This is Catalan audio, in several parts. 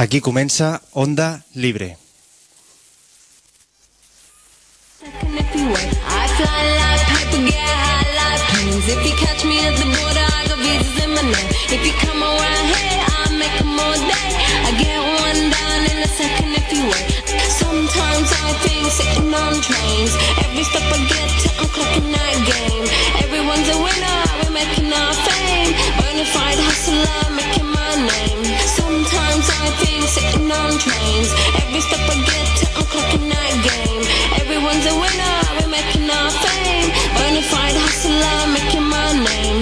Aquí comença Onda Libre. If trains. Every step I get to, I'm clocking that game. Everyone's a winner, we're making our fame. Bonafide hustler, making my name.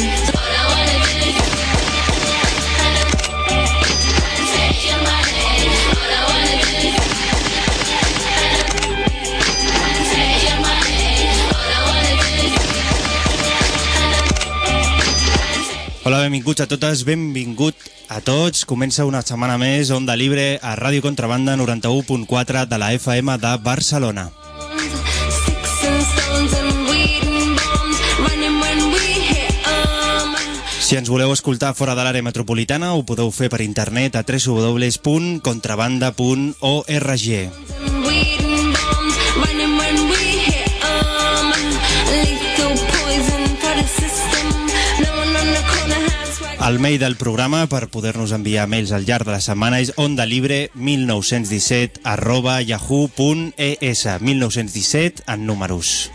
Hola, benvinguts a totes, benvingut a tots. Comença una setmana més Onda Libre a Ràdio Contrabanda 91.4 de la FM de Barcelona. Si ens voleu escoltar fora de l'àrea metropolitana, ho podeu fer per internet a www.contrabanda.org. El mail del programa per poder-nos enviar mails al llarg de la setmana és ondalibre1917 arroba yahoo.es 1917 en números.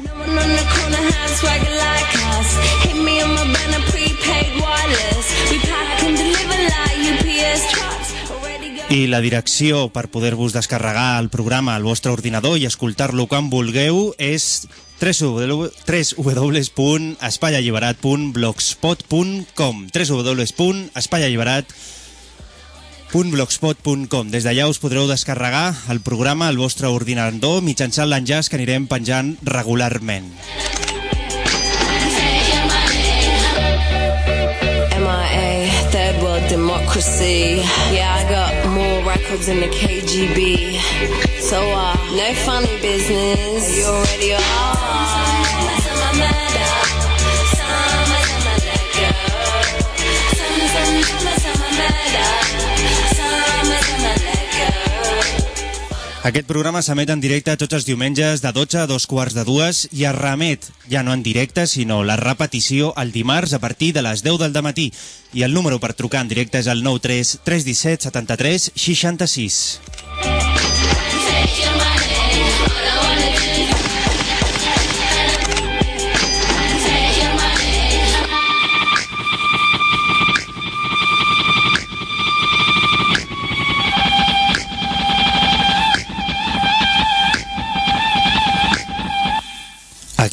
I la direcció per poder-vos descarregar el programa al vostre ordinador i escoltar-lo quan vulgueu és www.espaialliberat.blogspot.com www.espaialliberat.blogspot.com Des d'allà us podreu descarregar el programa al vostre ordinador mitjançant l'enllaç que anirem penjant regularment. MIA, democracy. Yeah, I got more records than the KGB. So, uh, no funny business. You already are. Aquest programa s'emet en directe tots els diumenges de 12 a dos quarts de dues i es remet, ja no en directe, sinó la repetició el dimarts a partir de les 10 del matí. I el número per trucar en directe és el 93 317 73 66.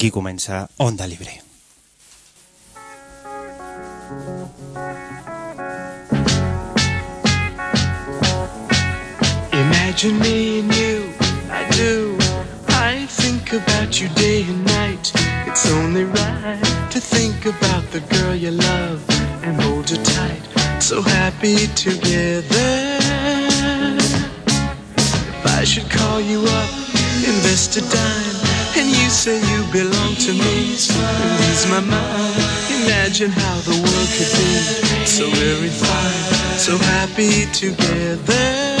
Aquí comença Onda Libre. Imagine me and you, I do. I think about you day and night. It's only right to think about the girl you love and hold her tight. So happy together. If I should call you up, invest a dime, and you say you belong to me, lose my mind. Imagine how the world could be so very fine, so happy together.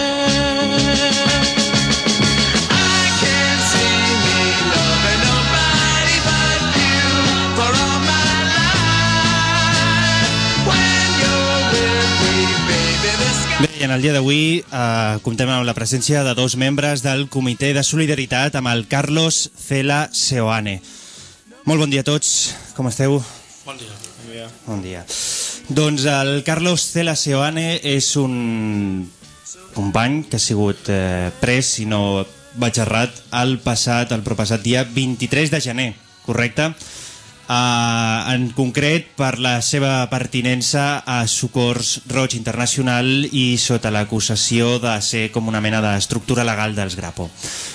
I en el dia d'avui eh, comptem amb la presència de dos membres del Comitè de Solidaritat amb el Carlos Cela Seoane. Molt bon dia a tots, com esteu? Bon dia. Bon dia. Bon dia. Doncs el Carlos Cela Seoane és un company que ha sigut eh, pres, si no vaig errat, el passat, el propassat dia 23 de gener, correcte? Uh, en concret per la seva pertinença a Socors Roig Internacional i sota l'acusació de ser com una mena d'estructura legal dels Grapo.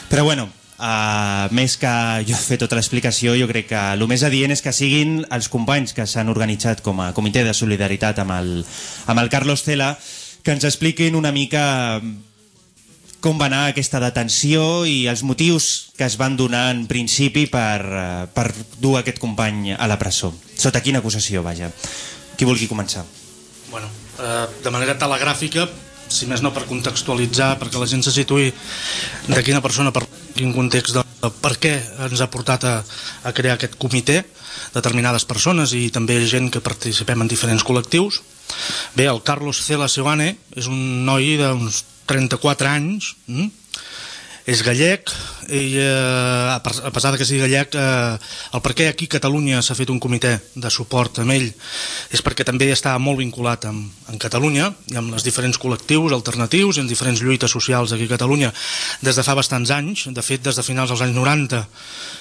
Però bueno, uh, més que jo fer tota l'explicació, jo crec que el més adient és que siguin els companys que s'han organitzat com a comitè de solidaritat amb el, amb el Carlos Cela que ens expliquin una mica com va anar aquesta detenció i els motius que es van donar en principi per, eh, per dur aquest company a la presó. Sota quina acusació, vaja. Qui vulgui començar? Bueno, eh, de manera telegràfica, si més no per contextualitzar, perquè la gent se situï de quina persona, per quin context, de, per què ens ha portat a, a crear aquest comitè, determinades persones i també gent que participem en diferents col·lectius. Bé, el Carlos Cela Seoane és un noi d'uns 34 anys, mm? és gallec i eh, a pesar de que sigui gallec eh, el per què aquí a Catalunya s'ha fet un comitè de suport amb ell és perquè també està molt vinculat amb, amb Catalunya i amb els diferents col·lectius alternatius i en diferents lluites socials aquí a Catalunya des de fa bastants anys de fet des de finals dels anys 90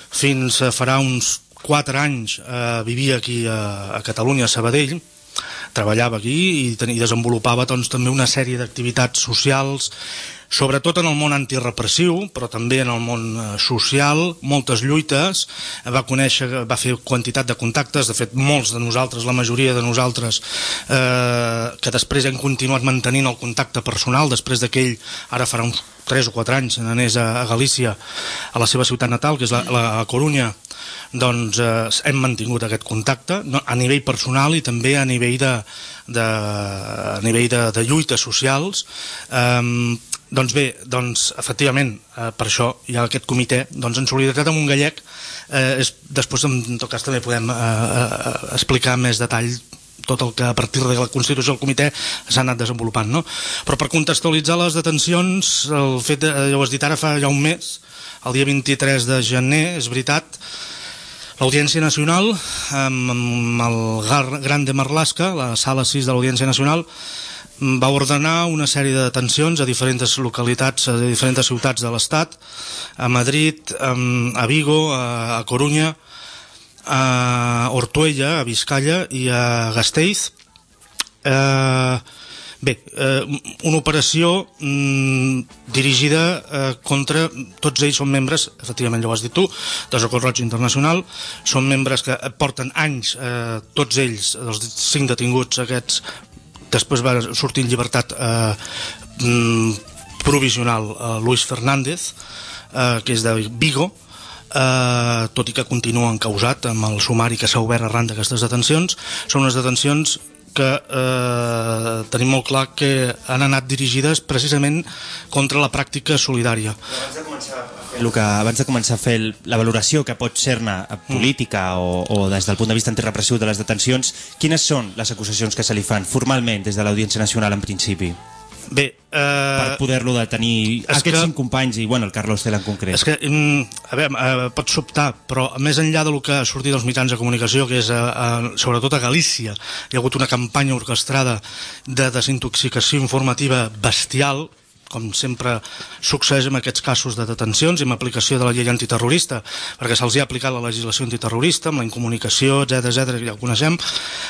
fins farà uns 4 anys eh, vivia aquí a, a Catalunya, a Sabadell treballava aquí i, i desenvolupava doncs, també una sèrie d'activitats socials sobretot en el món antirepressiu, però també en el món eh, social, moltes lluites, eh, va conèixer, va fer quantitat de contactes, de fet molts de nosaltres, la majoria de nosaltres, eh, que després hem continuat mantenint el contacte personal, després d'aquell, ara farà uns 3 o 4 anys, n'anés a, a Galícia, a la seva ciutat natal, que és la, la, Corunya, doncs eh, hem mantingut aquest contacte no, a nivell personal i també a nivell de, de, a nivell de, de lluites socials. Um, doncs bé, doncs efectivament eh, per això hi ha aquest comitè doncs en solidaritat amb un gallec eh, és, després en tot cas també podem eh, eh, explicar més detall tot el que a partir de la constitució del comitè s'ha anat desenvolupant, no? Però per contextualitzar les detencions, el fet de, ja ho has dit ara fa ja un mes, el dia 23 de gener, és veritat, l'Audiència Nacional, amb, amb el Gran de Marlaska, la sala 6 de l'Audiència Nacional, va ordenar una sèrie de detencions a diferents localitats, a diferents ciutats de l'Estat, a Madrid, a Vigo, a, Corunya, a Ortuella, a Vizcaya i a Gasteiz. Eh, bé, eh, una operació mm, dirigida eh, contra... Tots ells són membres, efectivament ja ho has dit tu, de Socorro Roig Internacional, són membres que porten anys, eh, tots ells, els cinc detinguts aquests, després va sortir en llibertat eh, mm, provisional eh, Luis Fernández, eh, que és de Vigo, eh, tot i que continua encausat amb el sumari que s'ha obert arran d'aquestes detencions. Són unes detencions que eh, tenim molt clar que han anat dirigides precisament contra la pràctica solidària. El que, abans de començar a fer la valoració que pot ser-ne política o, o des del punt de vista antirepressiu de les detencions, quines són les acusacions que se li fan formalment des de l'Audiència Nacional en principi? Bé, Per eh, poder-lo detenir aquests que- cinc companys i, bueno, el Carlos Cela en concret. És que, mm, a veure, eh, pot sobtar, però més enllà del que ha sortit dels mitjans de comunicació, que és a, a, sobretot a Galícia, hi ha hagut una campanya orquestrada de desintoxicació informativa bestial, com sempre succeeix en aquests casos de detencions i amb aplicació de la llei antiterrorista, perquè se'ls ha aplicat la legislació antiterrorista, amb la incomunicació, etc etc que ja ho coneixem.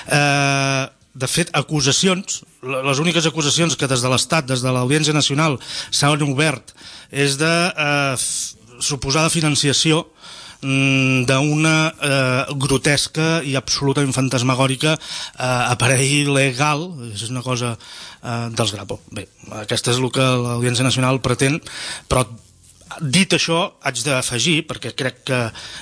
Eh, de fet, acusacions, le- les úniques acusacions que des de l'Estat, des de l'Audiència Nacional, s'han obert és de eh, suposada financiació mm, d'una eh, grotesca i absoluta fantasmagòrica eh, aparell legal, és una cosa eh, dels Grapo. Bé, aquesta és el que l'Audiència Nacional pretén, però dit això, haig d'afegir, perquè crec que,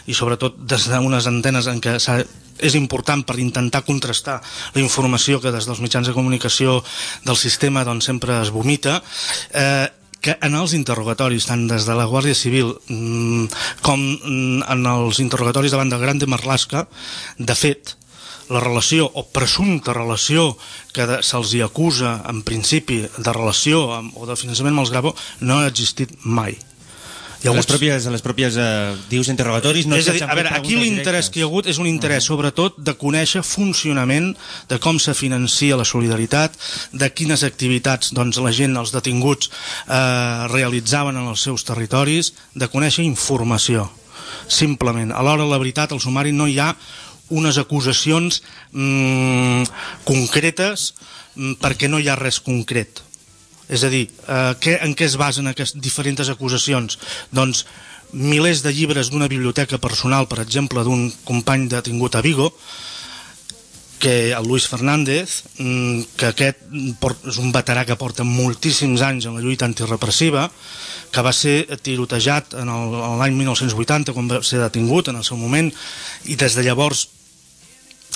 i sobretot des d'unes antenes en què és important per intentar contrastar la informació que des dels mitjans de comunicació del sistema doncs, sempre es vomita, eh, que en els interrogatoris, tant des de la Guàrdia Civil mm, com en els interrogatoris davant del Gran de Marlaska, de fet, la relació o presumpta relació que se'ls acusa en principi de relació amb, o de finançament amb els Gravo no ha existit mai. Hi les hagut- pròpies, les pròpies eh, dius interrogatoris no és a dir, a veure, aquí l'interès que hi ha hagut és un interès sobretot de conèixer funcionament de com se financia la solidaritat, de quines activitats doncs, la gent, els detinguts, eh, realitzaven en els seus territoris, de conèixer informació, simplement. A l'hora de la veritat, al sumari no hi ha unes acusacions mm, concretes mm, perquè no hi ha res concret. És a dir, eh, què, en què es basen aquestes diferents acusacions? Doncs milers de llibres d'una biblioteca personal, per exemple, d'un company detingut a Vigo, que el Luis Fernández, mm, que aquest és un veterà que porta moltíssims anys en la lluita antirepressiva, que va ser tirotejat l'any 1980 quan va ser detingut en el seu moment i des de llavors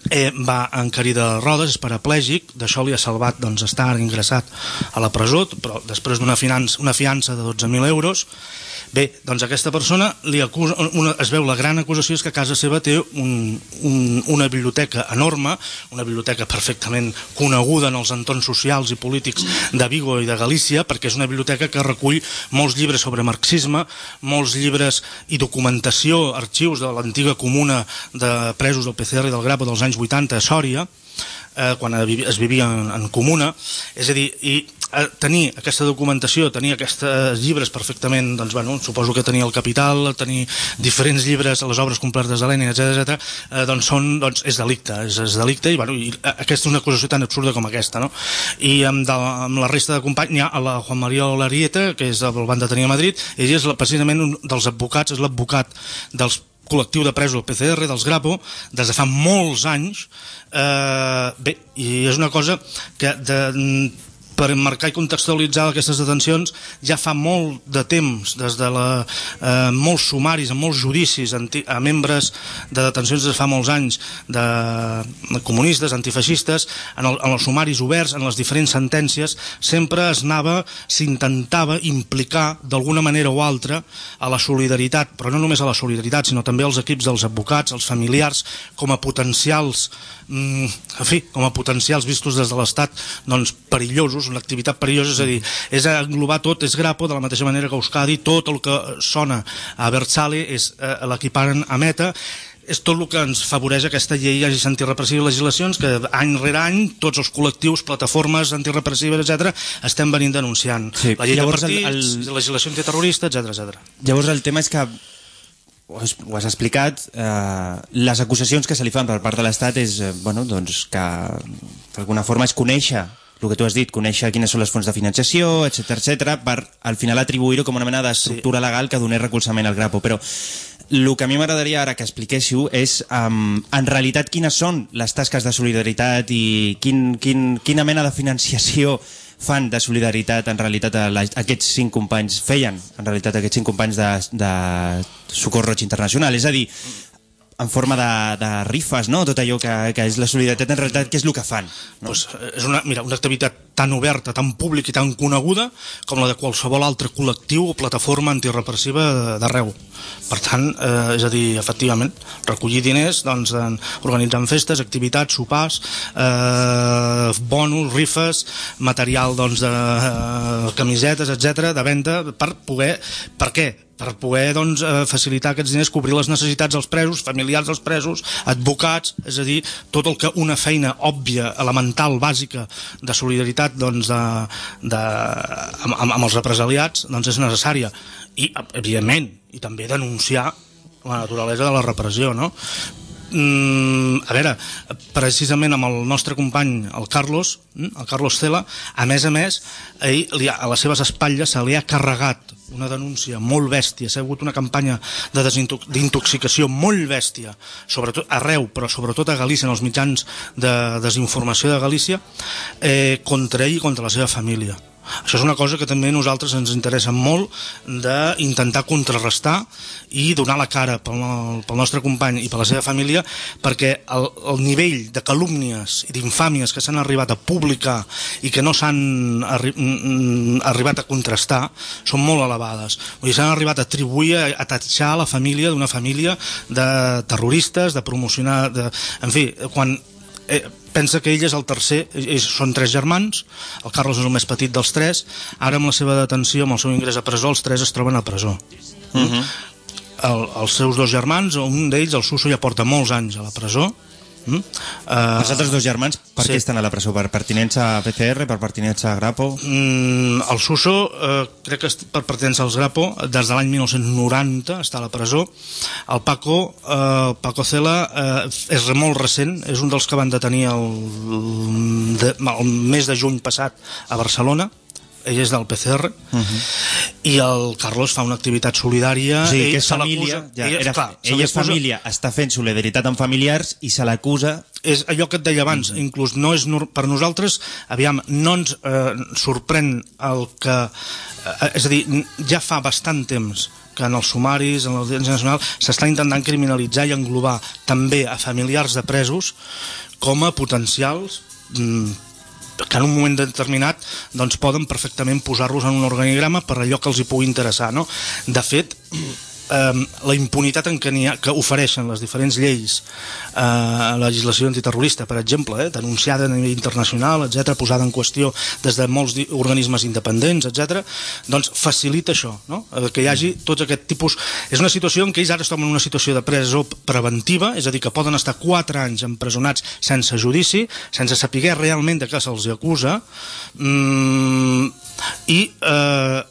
eh, va encarir de rodes, és paraplègic, d'això li ha salvat doncs, estar ingressat a la presó, però després d'una una fiança de 12.000 euros. Bé, doncs aquesta persona li acusa, una, es veu la gran acusació és que a casa seva té un, un, una biblioteca enorme, una biblioteca perfectament coneguda en els entorns socials i polítics de Vigo i de Galícia, perquè és una biblioteca que recull molts llibres sobre marxisme, molts llibres i documentació, arxius de l'antiga comuna de presos del PCR i del Grapo dels anys 80 a Sòria, eh, quan es vivia en, en comuna, és a dir, i eh, tenir aquesta documentació, tenir aquests llibres perfectament, doncs, bueno, suposo que tenir el Capital, tenir diferents llibres les obres completes de Lenin, etc etc, eh, doncs, són, doncs és delicte, és, és delicte, i, bueno, i eh, aquesta és una acusació tan absurda com aquesta, no? I amb, de, amb la resta de companys, n'hi ha la Juan María Olarieta, que és el van detenir a Madrid, ell és la, precisament un dels advocats, és l'advocat dels col·lectiu de presos PCR, dels Grapo, des de fa molts anys. Eh, bé, i és una cosa que de, per marcar i contextualitzar aquestes detencions ja fa molt de temps, des de la, eh, molts sumaris, en molts judicis a membres de detencions des de fa molts anys de comunistes, antifeixistes, en, el, en els sumaris oberts, en les diferents sentències, sempre es anava, s'intentava implicar d'alguna manera o altra a la solidaritat, però no només a la solidaritat, sinó també als equips dels advocats, als familiars, com a potencials mm, en fi, com a potencials vistos des de l'Estat doncs perillosos, una activitat perillosa és a dir, és englobar tot, és grapo de la mateixa manera que Euskadi, tot el que sona a Bersale és eh, l'equiparen a Meta és tot el que ens favoreix aquesta llei antirepressiva i legislacions que any rere any tots els col·lectius, plataformes antirepressives, etc estem venint denunciant. Sí. La llei Llavors, de el- partits, el- la legislació antiterrorista, etc etc. Llavors el tema és que ho has, ho has explicat, eh, les acusacions que se li fan per part de l'Estat és, eh, bueno, doncs que d'alguna forma és conèixer el que tu has dit, conèixer quines són les fonts de financiació, etc etc, per al final atribuir-ho com una mena d'estructura sí. legal que donés recolzament al grapo. Però el que a mi m'agradaria ara que expliquéssiu és, um, en realitat, quines són les tasques de solidaritat i quin, quin, quina mena de financiació fan de solidaritat en realitat a la, aquests cinc companys feien en realitat aquests cinc companys de, de Socor Roig Internacional és a dir, en forma de, de rifes no? tot allò que, que és la solidaritat en realitat què és el que fan No? Pues, eh, és una, mira, una activitat tan oberta, tan pública i tan coneguda com la de qualsevol altre col·lectiu o plataforma antirepressiva d'arreu. Per tant, eh, és a dir, efectivament, recollir diners doncs, en, organitzant festes, activitats, sopars, eh, bonus, rifes, material doncs, de eh, camisetes, etc de venda, per poder... Per què? per poder doncs, eh, facilitar aquests diners, cobrir les necessitats dels presos, familiars dels presos, advocats, és a dir, tot el que una feina òbvia, elemental, bàsica de solidaritat doncs, de, de, amb, amb els represaliats doncs és necessària. I, evidentment, i també denunciar la naturalesa de la repressió, no? Mm, a veure, precisament amb el nostre company, el Carlos, mm, el Carlos Cela, a més a més, ell, a les seves espatlles se li ha carregat una denúncia molt bèstia, s'ha hagut una campanya d'intoxicació molt bèstia, sobretot arreu, però sobretot a Galícia, en els mitjans de desinformació de Galícia, eh, contra ell i contra la seva família. Això és una cosa que també nosaltres ens interessa molt d'intentar contrarrestar i donar la cara pel, pel nostre company i per la seva família perquè el, el nivell de calúmnies i d'infàmies que s'han arribat a publicar i que no s'han arri arribat a contrastar són molt elevades. S'han arribat a atribuir, a, a tatxar la família d'una família de terroristes, de promocionar... De, en fi, quan eh, pensa que ell és el tercer, ells són tres germans, el Carlos és el més petit dels tres, ara amb la seva detenció, amb el seu ingrés a presó, els tres es troben a presó. Uh -huh. el, els seus dos germans, un d'ells, el Suso, ja porta molts anys a la presó, Mm? Uh, Els altres dos germans, per sí. què estan a la presó? Per pertinença a PCR, per pertinença a Grapo? Mm, el Suso, eh, crec que per pertenença als Grapo, des de l'any 1990 està a la presó. El Paco, eh, Paco Cela, eh, és molt recent, és un dels que van detenir el, de, el mes de juny passat a Barcelona, ell és del PCR, uh -huh. i el Carlos fa una activitat solidària. O sigui, ell que és família, ja, ell, era, clar, ell és família, està fent solidaritat amb familiars i se l'acusa és allò que et deia abans, mm -hmm. inclús no és per nosaltres, aviam, no ens eh, sorprèn el que... Eh, és a dir, ja fa bastant temps que en els sumaris, en l'Audiència Nacional, s'està intentant criminalitzar i englobar també a familiars de presos com a potencials mm, que en un moment determinat doncs poden perfectament posar-los en un organigrama per allò que els hi pugui interessar. No? De fet, eh, la impunitat en què, ha, que ofereixen les diferents lleis eh, la legislació antiterrorista, per exemple, eh, denunciada a nivell internacional, etc, posada en qüestió des de molts organismes independents, etc, doncs facilita això, no? Eh, que hi hagi tots aquest tipus... És una situació en què ells ara es en una situació de presó preventiva, és a dir, que poden estar 4 anys empresonats sense judici, sense saber realment de què se'ls acusa, mm, i eh,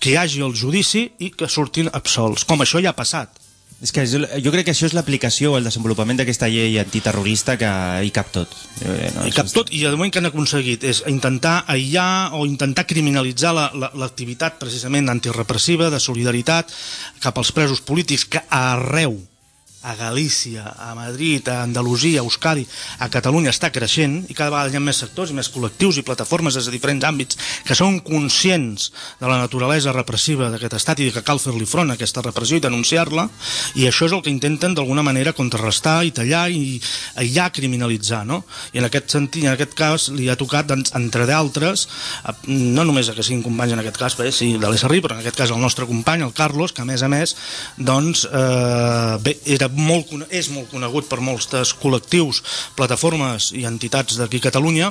que hi hagi el judici i que surtin absolts, com això ja ha passat. És que jo crec que això és l'aplicació o el desenvolupament d'aquesta llei antiterrorista que hi cap tot. Eh, no? I cap tot, i de moment que han aconseguit és intentar aïllar o intentar criminalitzar la- la- l'activitat precisament antirepressiva, de solidaritat cap als presos polítics que arreu a Galícia, a Madrid, a Andalusia, a Euskadi, a Catalunya està creixent i cada vegada hi ha més sectors i més col·lectius i plataformes des de diferents àmbits que són conscients de la naturalesa repressiva d'aquest estat i que cal fer-li front a aquesta repressió i denunciar-la i això és el que intenten d'alguna manera contrarrestar i tallar i aïllar, criminalitzar no? i en aquest sentit, en aquest cas li ha tocat doncs, entre d'altres no només a que siguin companys en aquest cas bé, sí, de l'SRI, però en aquest cas el nostre company el Carlos, que a més a més doncs, eh, bé, era molt, és molt conegut per molts col·lectius, plataformes i entitats d'aquí a Catalunya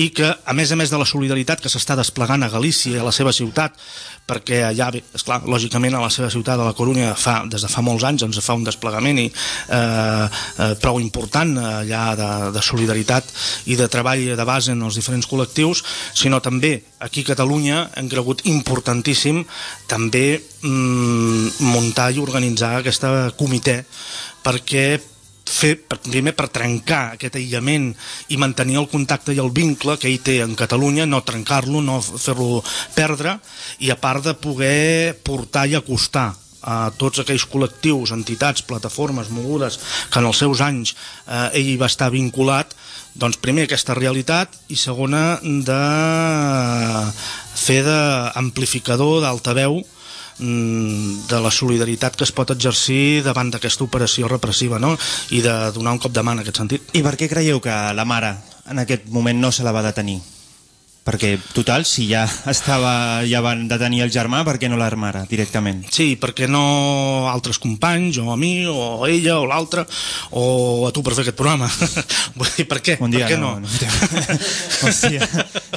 i que a més a més de la solidaritat que s'està desplegant a Galícia i a la seva ciutat perquè allà, bé, esclar, lògicament a la seva ciutat, a la Corunya, fa, des de fa molts anys doncs fa un desplegament i, eh, eh, prou important eh, allà de, de solidaritat i de treball de base en els diferents col·lectius, sinó també aquí a Catalunya hem cregut importantíssim també mm, muntar i organitzar aquesta comitè perquè fer, primer per trencar aquest aïllament i mantenir el contacte i el vincle que ell té en Catalunya, no trencar-lo, no fer-lo perdre, i a part de poder portar i acostar a tots aquells col·lectius, entitats, plataformes mogudes que en els seus anys eh, ell hi va estar vinculat, doncs primer aquesta realitat i segona de fer d'amplificador d'altaveu de la solidaritat que es pot exercir davant d'aquesta operació repressiva no? i de donar un cop de mà en aquest sentit. I per què creieu que la mare en aquest moment no se la va detenir? Perquè, total, si ja estava, ja van detenir el germà, per què no la mare directament? Sí, perquè no altres companys, o a mi, o a ella, o l'altre, o a tu per fer aquest programa. Vull dir, per què? Un dia per què no. no? no. Hòstia,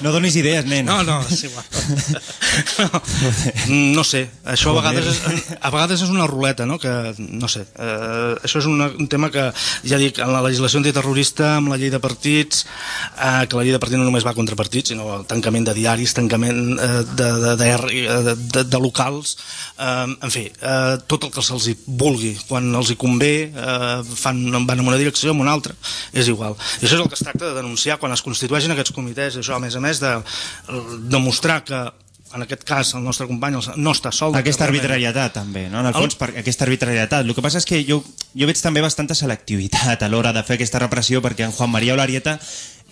no donis idees, nen. No, no, és igual. No, no sé, això a vegades, és, a vegades és una ruleta, no? Que, no sé, eh, això és una, un tema que, ja dic, en la legislació antiterrorista, amb la llei de partits, eh, que la llei de partits no només va contra partits, sinó el tancament de diaris, tancament eh, de, de, de, de, de, de locals, eh, en fi, eh, tot el que se'ls vulgui, quan els hi convé, eh, fan, van en una direcció o en una altra, és igual. I això és el que es tracta de denunciar quan es constitueixen aquests comitès, això a més a més de eh, demostrar que en aquest cas el nostre company no està sol Aquesta arbitrarietat, també, no? En el fons, per aquesta arbitrarietat. El que passa és que jo, jo veig també bastanta selectivitat a l'hora de fer aquesta repressió, perquè en Juan María Olarieta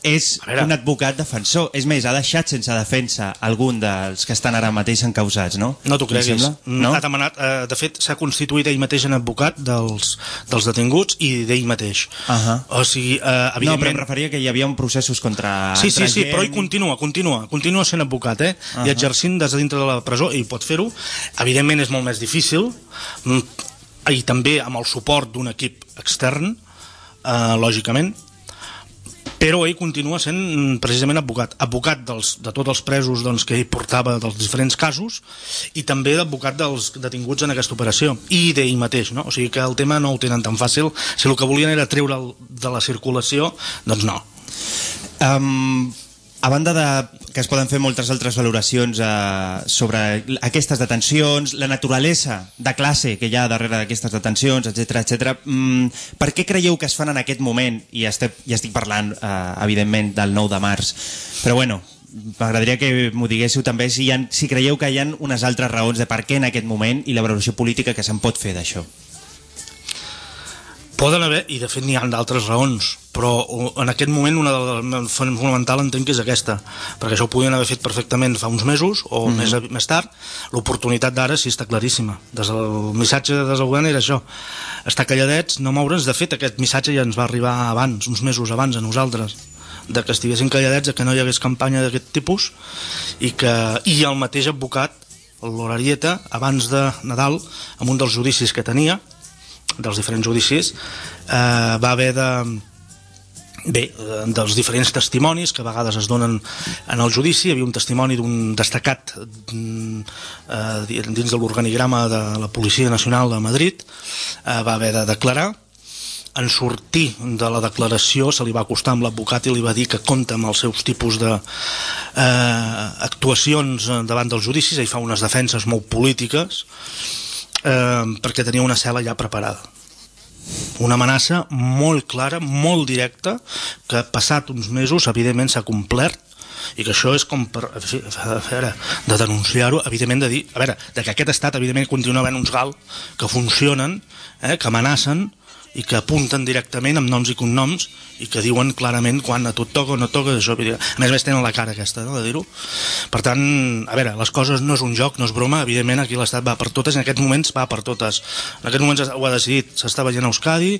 és un advocat defensor. És més, ha deixat sense defensa algun dels que estan ara mateix encausats, no? No t'ho creguis. sembla? No? Ha demanat, eh, de fet, s'ha constituït ell mateix en advocat dels, dels detinguts i d'ell mateix. Ahà. O sigui, eh, No, però evidentment... em referia que hi havia un processos contra... Sí, sí, sí, gent. però ell continua, continua, continua sent advocat, eh? I exercint des de dintre de la presó, i pot fer-ho. Evidentment és molt més difícil, mm, i també amb el suport d'un equip extern, eh, lògicament, però ell continua sent mm, precisament advocat. Advocat dels, de tots els presos doncs, que ell portava dels diferents casos i també d'advocat dels detinguts en aquesta operació. I d'ell mateix, no? o sigui que el tema no ho tenen tan fàcil. Si el que volien era treure'l de la circulació, doncs no. Um, a banda de que es poden fer moltes altres valoracions uh, sobre aquestes detencions, la naturalesa de classe que hi ha darrere d'aquestes detencions, etc etc. Mm, per què creieu que es fan en aquest moment? I estic, ja estic parlant, uh, evidentment, del 9 de març. Però bueno, m'agradaria que m'ho diguéssiu també si, ha, si creieu que hi ha unes altres raons de per què en aquest moment i la valoració política que se'n pot fer d'això. Poden haver, i de fet n'hi ha d'altres raons, però en aquest moment una de les fonamental entenc que és aquesta, perquè això ho podien haver fet perfectament fa uns mesos o mm -hmm. més, a- més tard, l'oportunitat d'ara sí està claríssima. Des del missatge des del govern era això, estar calladets, no moure'ns, de fet aquest missatge ja ens va arribar abans, uns mesos abans a nosaltres, de que estiguessin calladets, de que no hi hagués campanya d'aquest tipus i que i el mateix advocat, l'Horarieta, abans de Nadal, amb un dels judicis que tenia, dels diferents judicis, eh, va haver de bé, dels diferents testimonis que a vegades es donen en el judici, hi havia un testimoni d'un destacat mm, eh, dins de l'organigrama de la Policia Nacional de Madrid, eh, va haver de declarar. En sortir de la declaració se li va acostar amb l'advocat i li va dir que compta amb els seus tipus de eh, actuacions eh, davant dels judicis, ell fa unes defenses molt polítiques eh, perquè tenia una cel·la ja preparada. Una amenaça molt clara, molt directa, que passat uns mesos, evidentment, s'ha complert i que això és com per, veure, de denunciar-ho, evidentment de dir, a veure, de que aquest estat, evidentment, continua havent uns GAL que funcionen, eh, que amenacen i que apunten directament amb noms i cognoms i que diuen clarament quan a tot toca o no toca això, a més a més tenen la cara aquesta no, de dir-ho. Per tant, a veure, les coses no és un joc, no és broma, evidentment aquí l'Estat va per totes, en aquests moments va per totes. En aquests moments ho ha decidit, s'està veient a Euskadi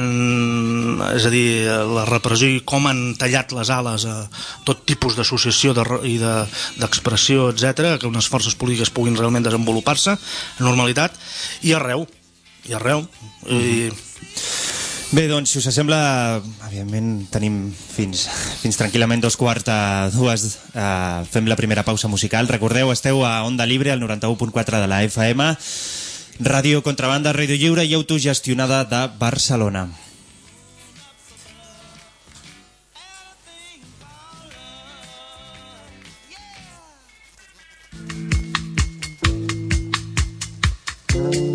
en, és a dir, la repressió i com han tallat les ales a tot tipus d'associació de, i de- d'expressió, de, etc que unes forces polítiques puguin realment desenvolupar-se en normalitat, i arreu i arreu i, Bé, doncs, si us sembla, evidentment tenim fins, fins tranquil·lament dos quarts de dues. Eh, fem la primera pausa musical. Recordeu, esteu a Onda Libre, al 91.4 de la FM, Ràdio Contrabanda, Ràdio Lliure i autogestionada de Barcelona. Strange,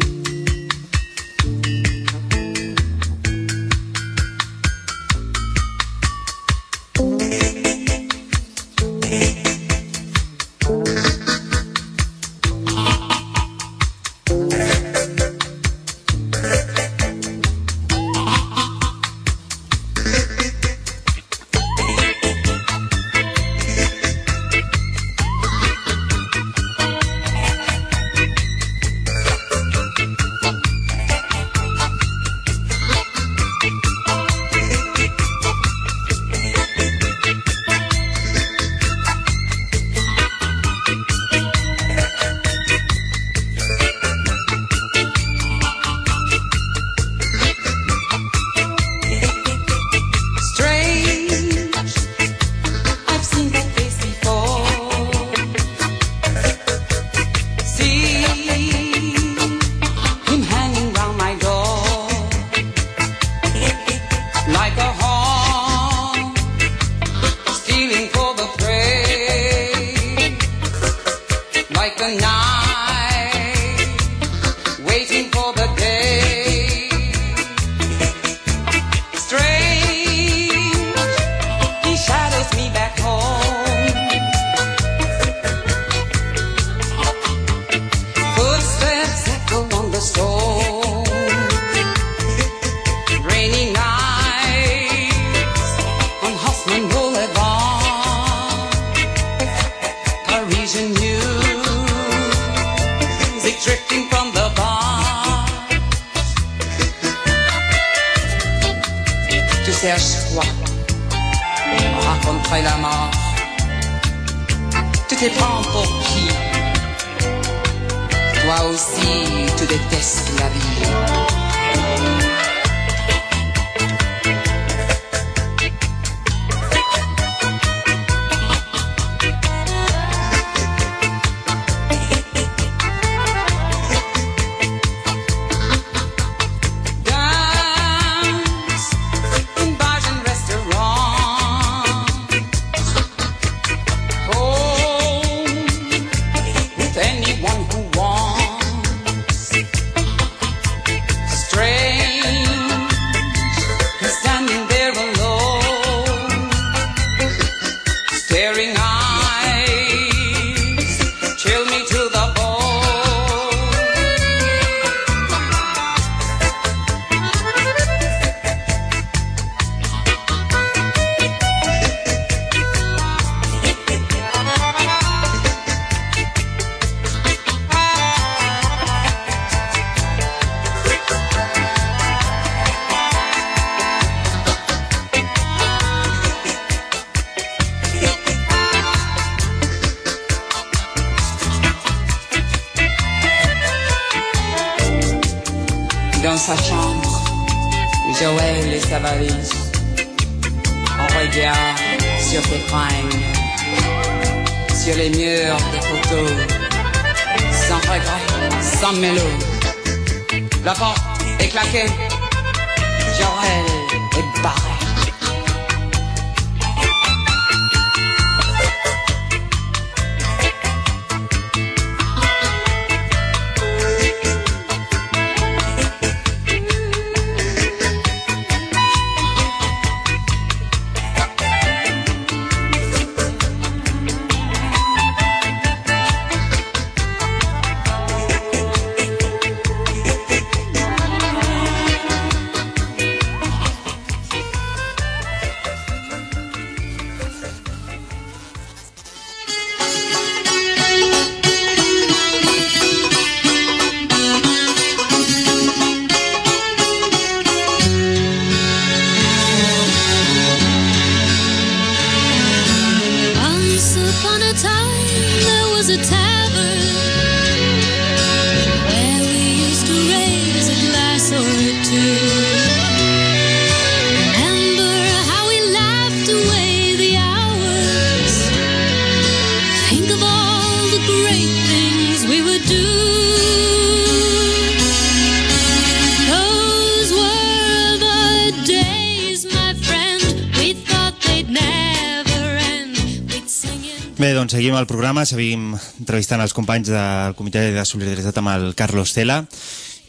seguim entrevistant els companys del Comitè de Solidaritat amb el Carlos Cela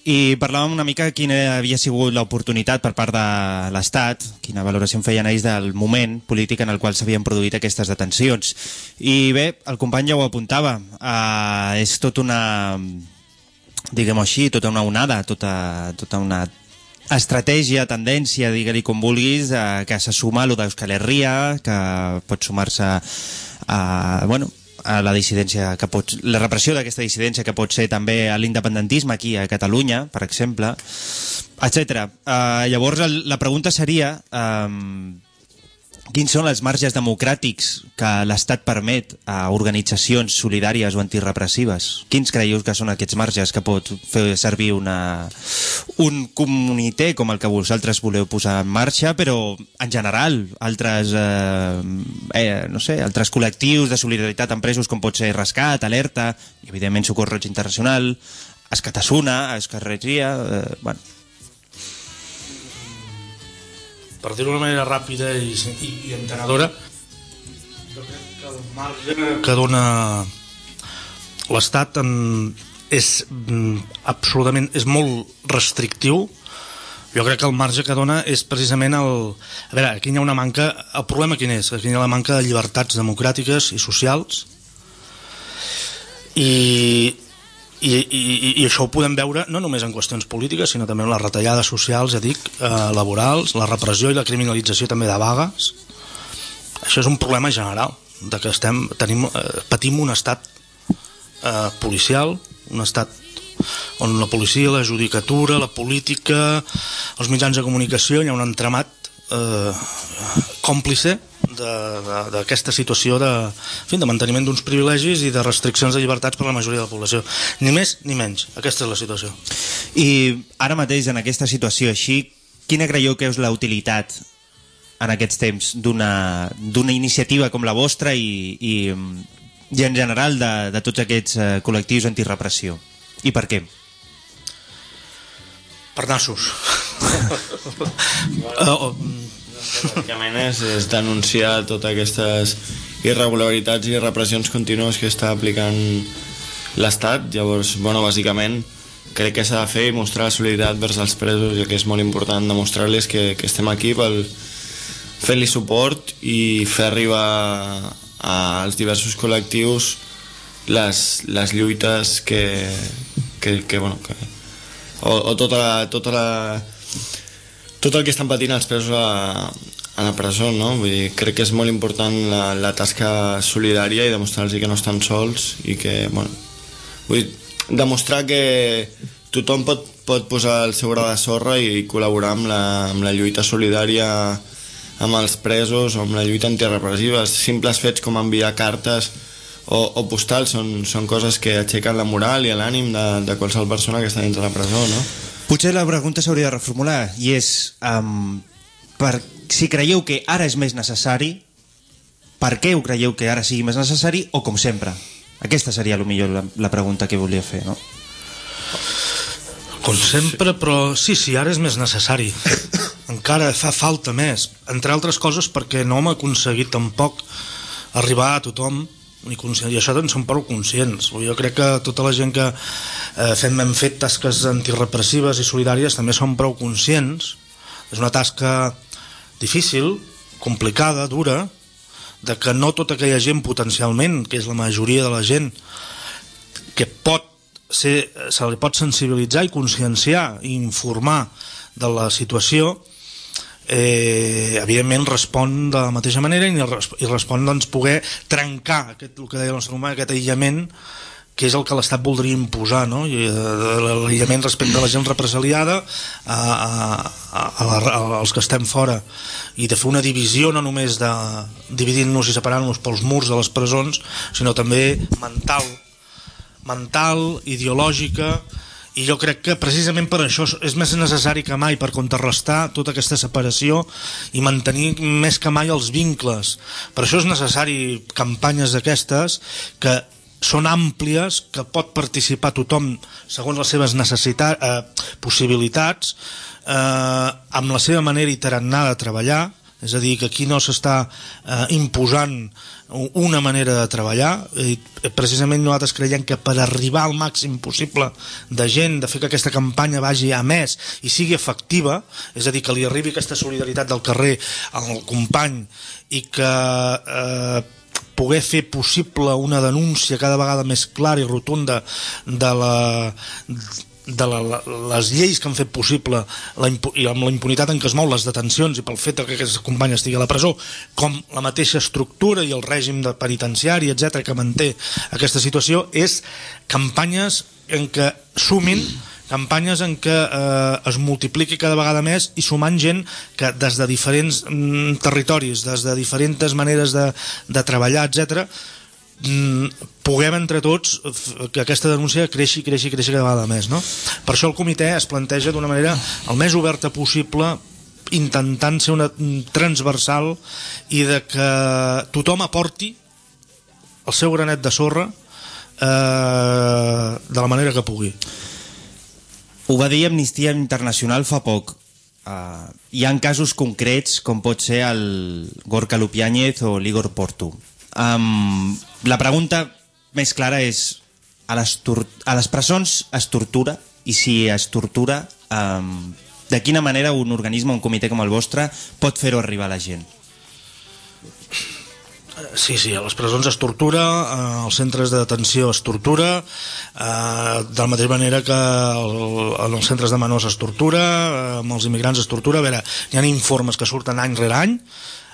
i parlàvem una mica quina havia sigut l'oportunitat per part de l'Estat, quina valoració en feien ells del moment polític en el qual s'havien produït aquestes detencions. I bé, el company ja ho apuntava, eh, és tot una, diguem-ho així, tota una onada, tota, tota una estratègia, tendència, digue-li com vulguis, eh, que se suma a lo d'Euskal Herria, que pot sumar-se a, bueno, a la dissidència que pot, la repressió d'aquesta dissidència que pot ser també a l'independentisme aquí a Catalunya, per exemple, etc. Uh, llavors el, la pregunta seria um, quins són els marges democràtics que l'Estat permet a organitzacions solidàries o antirepressives? Quins creieu que són aquests marges que pot fer servir una, un comitè com el que vosaltres voleu posar en marxa, però en general, altres, eh, eh, no sé, altres col·lectius de solidaritat amb presos com pot ser Rescat, Alerta, i evidentment Socorro Internacional, Escatasuna, Escarregia... Eh, bueno, per dir-ho d'una manera ràpida i, i, i entenedora que el marge que dona l'Estat en, és mm, absolutament és molt restrictiu jo crec que el marge que dona és precisament el... A veure, aquí hi ha una manca... El problema quin és? Aquí hi ha la manca de llibertats democràtiques i socials i, i, i, i això ho podem veure no només en qüestions polítiques, sinó també en les retallades socials, ja dic, eh, laborals, la repressió i la criminalització també de vagues. Això és un problema general, de que estem, tenim, eh, patim un estat eh, policial, un estat on la policia, la judicatura, la política, els mitjans de comunicació, hi ha un entramat eh, còmplice d'aquesta situació de, en fi, de manteniment d'uns privilegis i de restriccions de llibertats per a la majoria de la població. Ni més ni menys. Aquesta és la situació. I ara mateix, en aquesta situació així, quina creieu que és la utilitat en aquests temps d'una d'una iniciativa com la vostra i, i, i en general de, de tots aquests eh, col·lectius antirepressió? I per què? Per nassos. Oh, Bàsicament és, és denunciar totes aquestes irregularitats i repressions contínues que està aplicant l'Estat. Llavors, bueno, bàsicament, crec que s'ha de fer i mostrar solidaritat vers els presos i que és molt important demostrar-los que, que estem aquí per fer-li suport i fer arribar als diversos col·lectius les, les lluites que, que, que, bueno, que o, o tota la, tota la, tot el que estan patint els presos a, a la presó, no? Vull dir, crec que és molt important la, la tasca solidària i demostrar-los que no estan sols i que, bueno, vull dir, demostrar que tothom pot, pot posar el seu gra de sorra i col·laborar amb la, amb la lluita solidària amb els presos o amb la lluita antirepressiva. Simples fets com enviar cartes o, o postals són, són coses que aixequen la moral i l'ànim de, de qualsevol persona que està dins de la presó, no? Potser la pregunta s'hauria de reformular i és um, per, si creieu que ara és més necessari per què ho creieu que ara sigui més necessari o com sempre? Aquesta seria lo millor la, la pregunta que volia fer, no? Com sempre, però sí, sí, ara és més necessari. Encara fa falta més. Entre altres coses perquè no hem aconseguit tampoc arribar a tothom ni conscient, i això en som prou conscients. Jo crec que tota la gent que eh, fem, hem fet tasques antirepressives i solidàries també som prou conscients. És una tasca difícil complicada, dura de que no tota aquella gent potencialment que és la majoria de la gent que pot ser, se li pot sensibilitzar i conscienciar i informar de la situació eh, evidentment respon de la mateixa manera i, i respon doncs, poder trencar aquest, el que deia el nostre aquest aïllament que és el que l'Estat voldria imposar no? Eh, l'aïllament respecte a la gent represaliada a, a, a, a la, als que estem fora i de fer una divisió no només de dividint-nos i separant-nos pels murs de les presons sinó també mental mental, ideològica i jo crec que precisament per això és més necessari que mai per contrarrestar tota aquesta separació i mantenir més que mai els vincles. Per això és necessari campanyes d'aquestes que són àmplies, que pot participar tothom segons les seves necessitats, eh, possibilitats, eh, amb la seva manera i tarannà de treballar, és a dir, que aquí no s'està eh, imposant una manera de treballar i precisament nosaltres creiem que per arribar al màxim possible de gent, de fer que aquesta campanya vagi a més i sigui efectiva, és a dir, que li arribi aquesta solidaritat del carrer al company i que eh, poder fer possible una denúncia cada vegada més clara i rotunda de la de la, les lleis que han fet possible la, i amb la impunitat en què es mou les detencions i pel fet que aquest company estigui a la presó com la mateixa estructura i el règim de penitenciari, etc que manté aquesta situació és campanyes en què sumin campanyes en què eh, es multipliqui cada vegada més i sumant gent que des de diferents mm, territoris, des de diferents maneres de, de treballar, etc mm, puguem entre tots que aquesta denúncia creixi, creixi, creixi cada vegada més. No? Per això el comitè es planteja d'una manera el més oberta possible intentant ser una transversal i de que tothom aporti el seu granet de sorra eh, de la manera que pugui. Ho va dir Amnistia Internacional fa poc. Uh, hi han casos concrets, com pot ser el Gorka Lupiáñez o l'Igor Porto. Um, la pregunta més clara és a les, a les presons es tortura i si es tortura um, de quina manera un organisme, un comitè com el vostre pot fer-ho arribar a la gent? Sí, sí, a les presons es tortura, eh, als centres de detenció es tortura, eh, de la mateixa manera que el, els centres de menors es tortura, eh, amb els immigrants es tortura. A veure, hi ha informes que surten any rere any,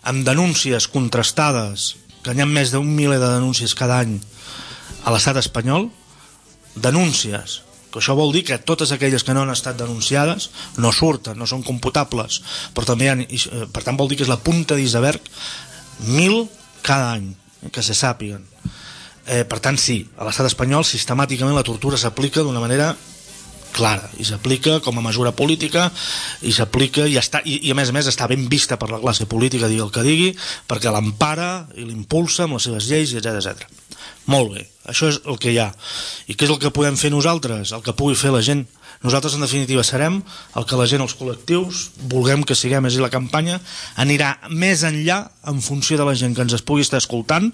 amb denúncies contrastades, que hi ha més d'un miler de denúncies cada any a l'estat espanyol, denúncies que això vol dir que totes aquelles que no han estat denunciades no surten, no són computables però també han, eh, per tant vol dir que és la punta d'iceberg mil cada any que se sàpiguen eh, per tant sí, a l'estat espanyol sistemàticament la tortura s'aplica d'una manera clara i s'aplica com a mesura política i s'aplica i, està, i, i a més a més està ben vista per la classe política digui el que digui perquè l'empara i l'impulsa amb les seves lleis etc etc. Molt bé, això és el que hi ha. I què és el que podem fer nosaltres? El que pugui fer la gent. Nosaltres, en definitiva, serem el que la gent, els col·lectius, vulguem que siguem, és a la campanya, anirà més enllà en funció de la gent que ens es pugui estar escoltant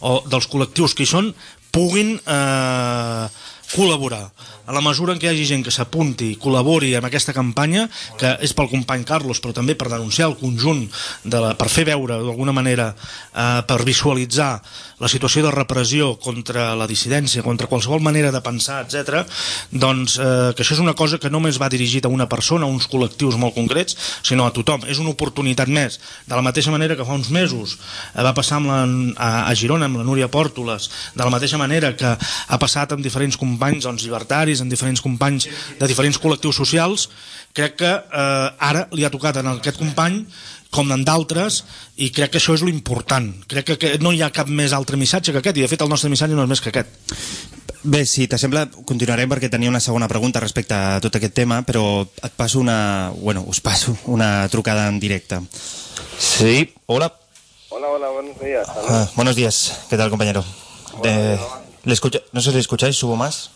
o dels col·lectius que hi són, puguin eh, col·laborar. A la mesura en què hi hagi gent que s'apunti, col·labori amb aquesta campanya, que és pel company Carlos, però també per denunciar el conjunt, de la, per fer veure d'alguna manera, eh, per visualitzar la situació de repressió contra la dissidència, contra qualsevol manera de pensar, etc. doncs eh, que això és una cosa que no només va dirigit a una persona, a uns col·lectius molt concrets, sinó a tothom. És una oportunitat més. De la mateixa manera que fa uns mesos eh, va passar amb la, a, a Girona amb la Núria Pòrtoles, de la mateixa manera que ha passat amb diferents companys companys doncs, llibertaris, en diferents companys de diferents col·lectius socials, crec que eh, ara li ha tocat en aquest company com en d'altres, i crec que això és lo important. Crec que, que no hi ha cap més altre missatge que aquest, i de fet el nostre missatge no és més que aquest. Bé, si t'assembla, continuarem perquè tenia una segona pregunta respecte a tot aquest tema, però et passo una... Bueno, us passo una trucada en directe. Sí, hola. Hola, hola, buenos días. Ah, buenos días. ¿Qué tal, compañero? De- ¿le escucha- no sé si le escucháis, subo más.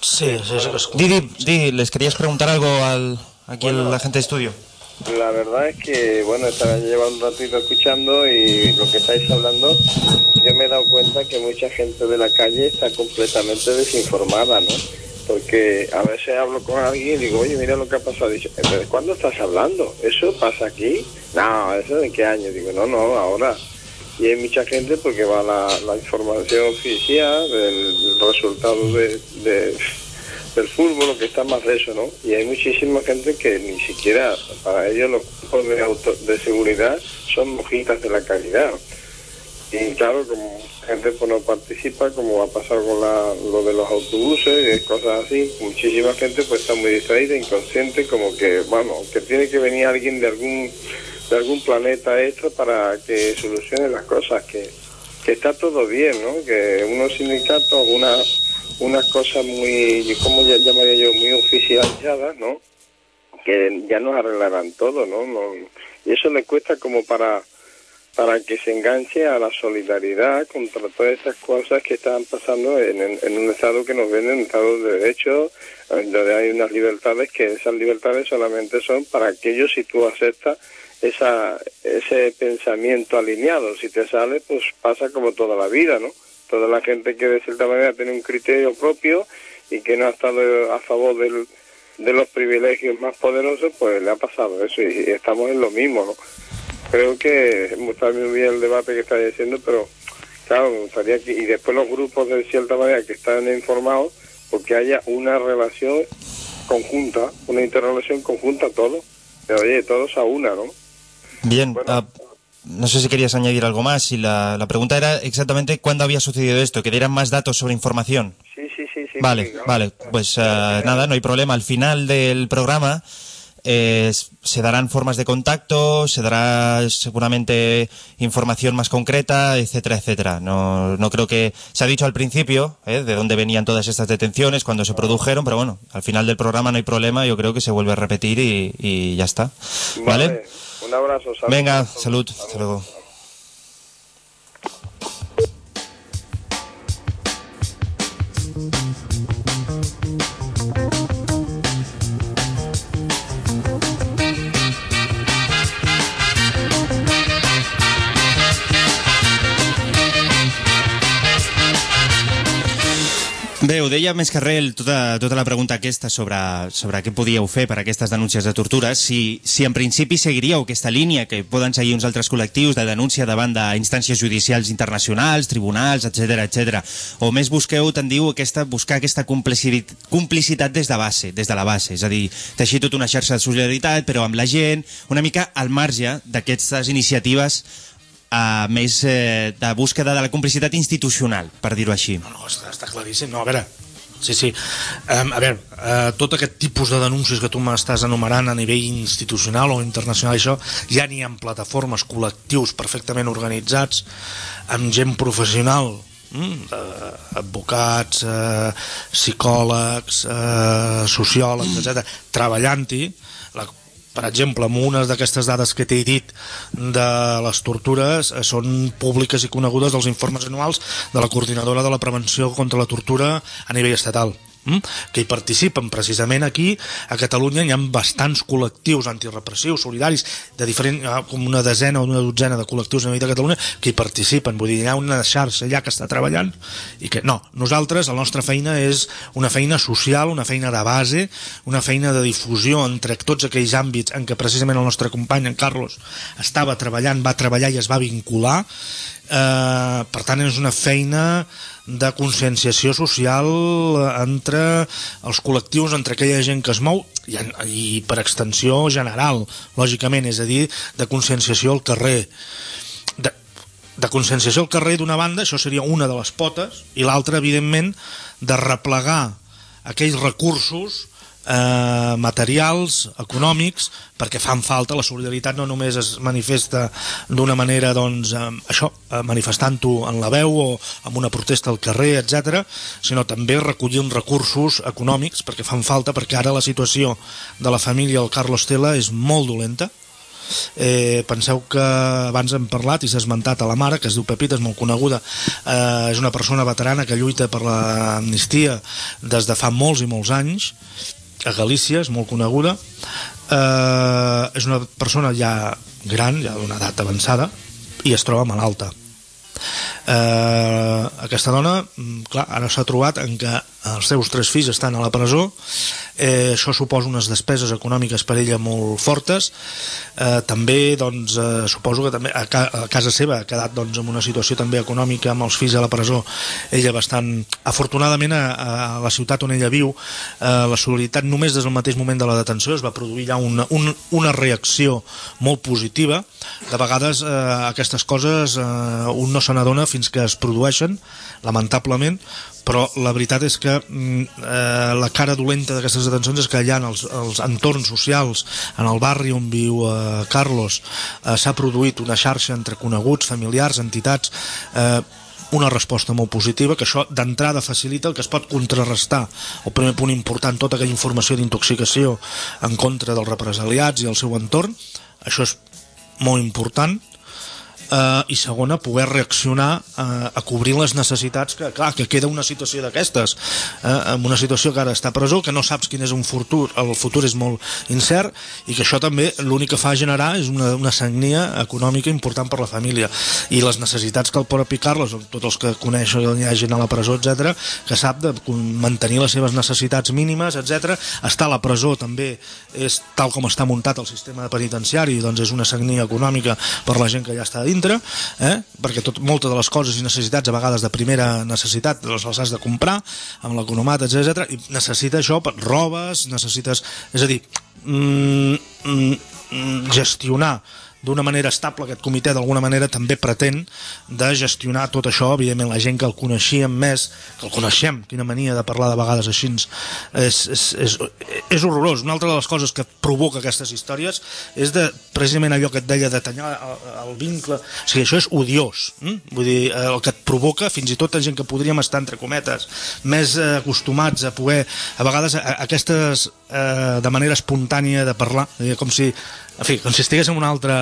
Sí, sí, sí que es... Di, di, di, ¿les querías preguntar algo al, aquí Bueno. a la gente de estudio? La verdad es que, bueno, estaba llevando un ratito escuchando y lo que estáis hablando, yo me he dado cuenta que mucha gente de la calle está completamente desinformada, ¿no? Porque a veces hablo con alguien y digo, oye, mira lo que ha pasado. Dice, ¿de cuándo estás hablando? ¿Eso pasa aquí? No, ¿eso de qué año? Digo, no, no, ahora. Y hay mucha gente porque va la, información oficial del resultado de, de- del fútbol, lo que está más de ¿no? Y hay muchísima gente que ni siquiera, para ellos los cuerpos de, auto- de seguridad son mojitas de la calidad. Y claro, como gente pues no participa, como ha pasado con la, lo de los autobuses y cosas así, muchísima gente pues está muy distraída, inconsciente, como que, bueno, que tiene que venir alguien de algún de algún planeta extra para que solucione las cosas, que, que está todo bien, ¿no? Que unos sindicatos, una, unas cosas muy, ¿cómo llamaría yo? Muy oficializadas, ¿no? Que ya nos arreglarán todo, ¿no? no y eso le cuesta como para para que se enganche a la solidaridad contra todas esas cosas que están pasando en, un Estado que nos vende un Estado de Derecho, donde hay unas libertades que esas libertades solamente son para aquellos si tú aceptas esa, ese pensamiento alineado. Si te sale, pues pasa como toda la vida, ¿no? Toda la gente que de cierta manera tiene un criterio propio y que no ha estado a favor del, de los privilegios más poderosos, pues le ha pasado eso y, estamos en lo mismo, ¿no? Creo que está muy bien el debate que está diciendo, pero claro, me gustaría que, y después los grupos de cierta manera que están informados, porque haya una relación conjunta, una interrelación conjunta todos, pero oye, todos a una, ¿no? Bien, Bueno. ah, no sé si querías añadir algo más. Y la, la pregunta era exactamente cuándo había sucedido esto, que dieran más datos sobre información. Sí, sí, sí, sí. Vale, sí, vale. Pues ah, nada, no hay problema. Al final del programa eh, se darán formas de contacto, se dará seguramente información más concreta, etcétera, etcétera. No, no creo que... Se ha dicho al principio eh, de dónde venían todas estas detenciones, cuando se produjeron, pero bueno, al final del programa no hay problema. Yo creo que se vuelve a repetir y, y ya está. ¿Vale? Un abrazo, salud. Venga, salud. Hasta luego. Bé, ho deia més que res tota, tota la pregunta aquesta sobre, sobre què podíeu fer per aquestes denúncies de tortures, si, si en principi seguiríeu aquesta línia que poden seguir uns altres col·lectius de denúncia davant d'instàncies judicials internacionals, tribunals, etc etc. o més busqueu, tendiu, aquesta, buscar aquesta complicitat, complicitat des de base, des de la base, és a dir, teixir tota una xarxa de solidaritat, però amb la gent, una mica al marge d'aquestes iniciatives a més eh, de búsqueda de la complicitat institucional, per dir-ho així. No, no, està, està claríssim. No, a veure, sí, sí. Um, a veure, uh, tot aquest tipus de denúncies que tu m'estàs enumerant a nivell institucional o internacional, això, ja n'hi ha plataformes, col·lectius perfectament organitzats, amb gent professional, mm, eh, advocats, eh, psicòlegs, eh, sociòlegs, etc treballant-hi. Per exemple, amb unes d'aquestes dades que t'he dit de les tortures eh, són públiques i conegudes dels informes anuals de la coordinadora de la prevenció contra la tortura a nivell estatal? Que hi participen precisament aquí a Catalunya hi ha bastants col·lectius antirepressius, solidaris de diferent, ha com una desena o una dotzena de col·lectius a nivell de Catalunya que hi participen. Vull dir, hi ha una xarxa allà que està treballant i que no, nosaltres, la nostra feina és una feina social, una feina de base una feina de difusió entre tots aquells àmbits en què precisament el nostre company, en Carlos, estava treballant, va treballar i es va vincular. Eh, per tant és una feina de conscienciació social entre els col·lectius, entre aquella gent que es mou i, i per extensió general, lògicament, és a dir, de conscienciació al carrer. De, de conscienciació al carrer d'una banda, això seria una de les potes, i l'altra, evidentment, de replegar aquells recursos eh, materials, econòmics, perquè fan falta, la solidaritat no només es manifesta d'una manera, doncs, eh, això, eh, manifestant-ho en la veu o amb una protesta al carrer, etc, sinó també recollint recursos econòmics, perquè fan falta, perquè ara la situació de la família del Carlos Tela és molt dolenta, Eh, penseu que abans hem parlat i s'ha esmentat a la mare, que es diu Pepita, és molt coneguda, eh, és una persona veterana que lluita per l'amnistia des de fa molts i molts anys, a Galícia, és molt coneguda, eh, és una persona ja gran, ja d'una edat avançada, i es troba malalta. Eh, aquesta dona, mm, clar, ara s'ha trobat en què els seus tres fills estan a la presó, eh, això suposa unes despeses econòmiques per ella molt fortes, eh, també, doncs, eh, suposo que també a, ca a casa seva ha quedat doncs, en una situació també econòmica amb els fills a la presó, ella bastant... Afortunadament, a, a la ciutat on ella viu, eh, la solidaritat només des del mateix moment de la detenció es va produir ja una, un, una reacció molt positiva. De vegades eh, aquestes coses eh, un no se n'adona fins que es produeixen, lamentablement, però la veritat és que mm, eh, la cara dolenta d'aquestes detencions és que allà en els, els entorns socials, en el barri on viu eh, Carlos, eh, s'ha produït una xarxa entre coneguts, familiars, entitats, eh, una resposta molt positiva, que això d'entrada facilita el que es pot contrarrestar. El primer punt important, tota aquella informació d'intoxicació en contra dels represaliats i el seu entorn, això és molt important, eh, i segona, poder reaccionar eh, a cobrir les necessitats que, clar, que queda una situació d'aquestes. Eh, en una situació que ara està a presó que no saps quin és un futur, el futur és molt incert i que això també l'únic que fa generar és una, una sagnia econòmica important per la família. I les necessitats que el propi Carlos o tots els que coneix hi ha gent a la presó, etc que sap de mantenir les seves necessitats mínimes, etc estar a la presó també és tal com està muntat el sistema penitenciari doncs és una sagnia econòmica per la gent que ja està dintre, eh? perquè tot, moltes de les coses i necessitats a vegades de primera necessitat les, les has de comprar amb l'economat, etc i necessita això per robes, necessites... És a dir, mm, mm, mm, gestionar d'una manera estable aquest comitè d'alguna manera també pretén de gestionar tot això. Evidentment la gent que el coneixíem més que el coneixem, quina mania de parlar de vegades així és, és, és, és horrorós. Una altra de les coses que provoca aquestes històries és de, precisament allò que et deia de tallar el, el vincle. O sigui, això és odiós hm? vull dir, eh, el que et provoca fins i tot a gent que podríem estar entre cometes més eh, acostumats a poder a vegades a, a aquestes eh, de manera espontània de parlar com si en fi, com si estigués en un altre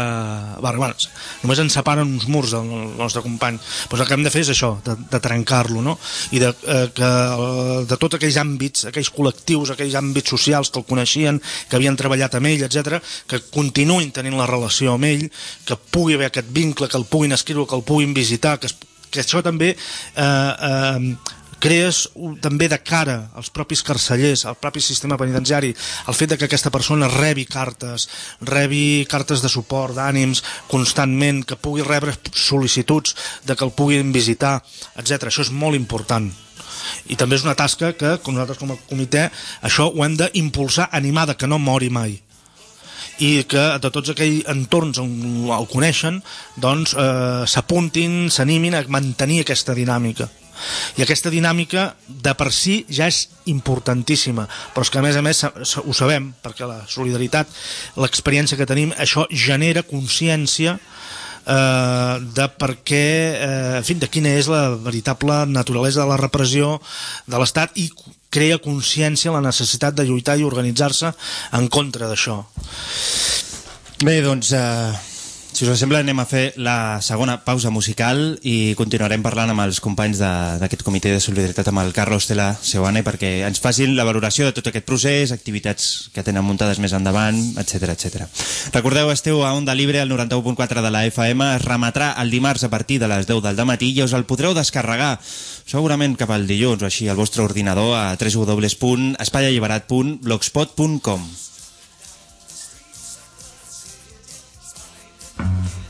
barri. Bueno, només ens separen uns murs del nostre company. Pues el que hem de fer és això, de, de trencar-lo, no? I de, eh, que, eh, de tots aquells àmbits, aquells col·lectius, aquells àmbits socials que el coneixien, que havien treballat amb ell, etc, que continuïn tenint la relació amb ell, que pugui haver aquest vincle, que el puguin escriure, que el puguin visitar, que, es, que això també eh, eh, crees també de cara als propis carcellers, al propi sistema penitenciari, el fet de que aquesta persona rebi cartes, rebi cartes de suport, d'ànims, constantment, que pugui rebre sol·licituds de que el puguin visitar, etc. Això és molt important. I també és una tasca que nosaltres com a comitè això ho hem d'impulsar animada, que no mori mai. I que de tots aquells entorns on el coneixen doncs eh, s'apuntin, s'animin a mantenir aquesta dinàmica i aquesta dinàmica de per si ja és importantíssima. Però és que a més a més ho sabem perquè la solidaritat, l'experiència que tenim això genera consciència eh, de per què eh, en fi, de quina és la veritable naturalesa de la repressió de l'Estat i crea consciència la necessitat de lluitar i organitzar-se en contra d'això. Bé, doncs, eh, si us sembla, anem a fer la segona pausa musical i continuarem parlant amb els companys d'aquest comitè de solidaritat amb el Carlos de la Seuane perquè ens facin la valoració de tot aquest procés, activitats que tenen muntades més endavant, etc etc. Recordeu, esteu a Onda Libre, al 91.4 de la FM, es remetrà el dimarts a partir de les 10 del matí i us el podreu descarregar segurament cap al dilluns o així al vostre ordinador a www.espaialliberat.blogspot.com Mm-hmm.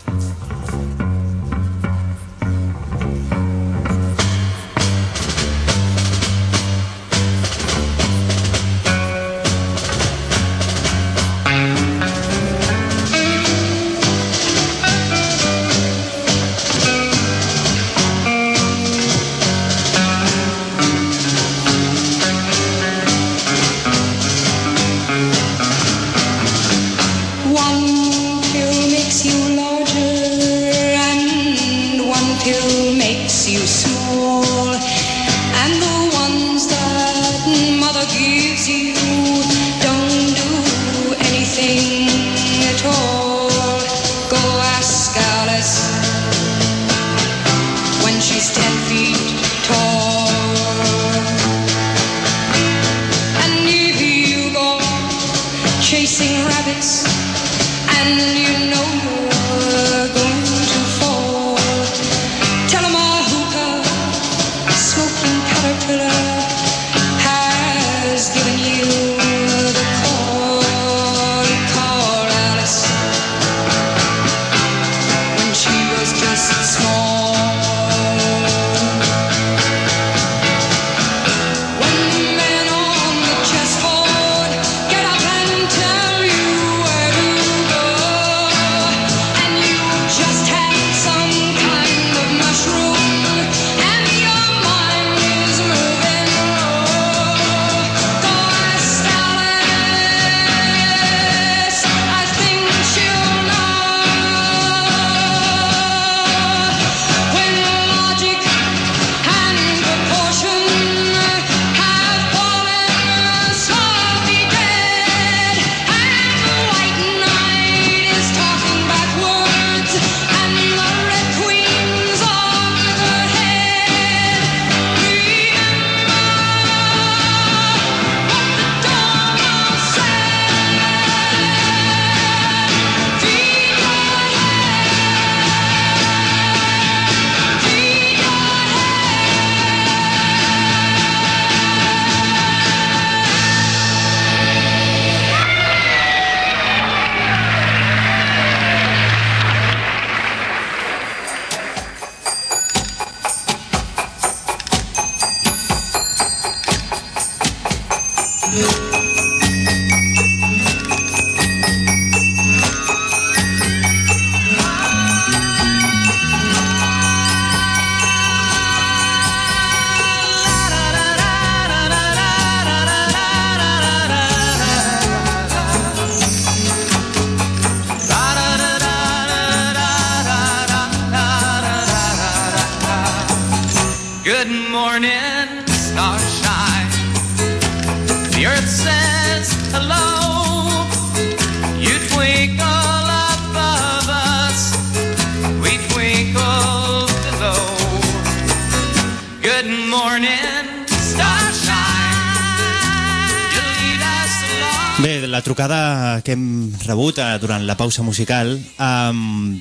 Rebut eh, durant la pausa musical um,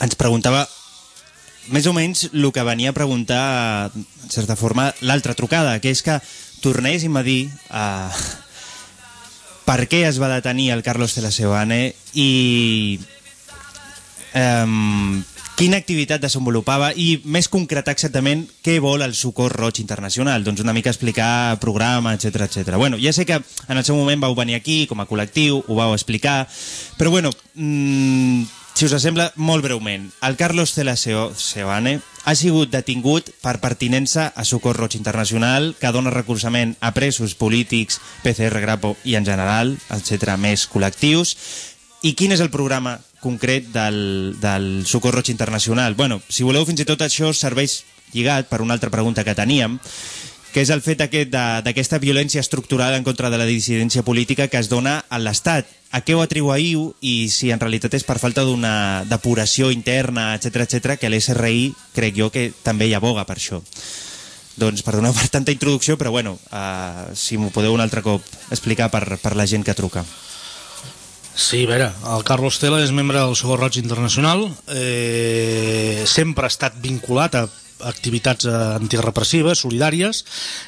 ens preguntava més o menys el que venia a preguntar, en certa forma, l'altra trucada, que és que tornéssim a dir uh, per què es va detenir el Carlos de la Sebane i um, quina activitat desenvolupava i més concretar exactament què vol el Socor Roig Internacional. Doncs una mica explicar programa, etc etc. Bueno, ja sé que en el seu moment vau venir aquí com a col·lectiu, ho vau explicar, però bueno, mmm, si us sembla, molt breument, el Carlos Cela Seo- Seoane ha sigut detingut per pertinença a Socor Roig Internacional, que dona recolzament a presos polítics, PCR Grapo i en general, etc més col·lectius. I quin és el programa concret del, del Socor Roig Internacional? Bueno, si voleu, fins i tot això serveix lligat per una altra pregunta que teníem, que és el fet aquest d'aquesta violència estructural en contra de la dissidència política que es dona a l'Estat. A què ho atribuïu i si en realitat és per falta d'una depuració interna, etc etc que l'SRI crec jo que també hi aboga per això. Doncs perdoneu per tanta introducció, però bueno, uh, si m'ho podeu un altre cop explicar per, per la gent que truca. Sí, a veure, el Carlos Tela és membre del Socor Roig Internacional, eh, sempre ha estat vinculat a activitats eh, antirepressives, solidàries,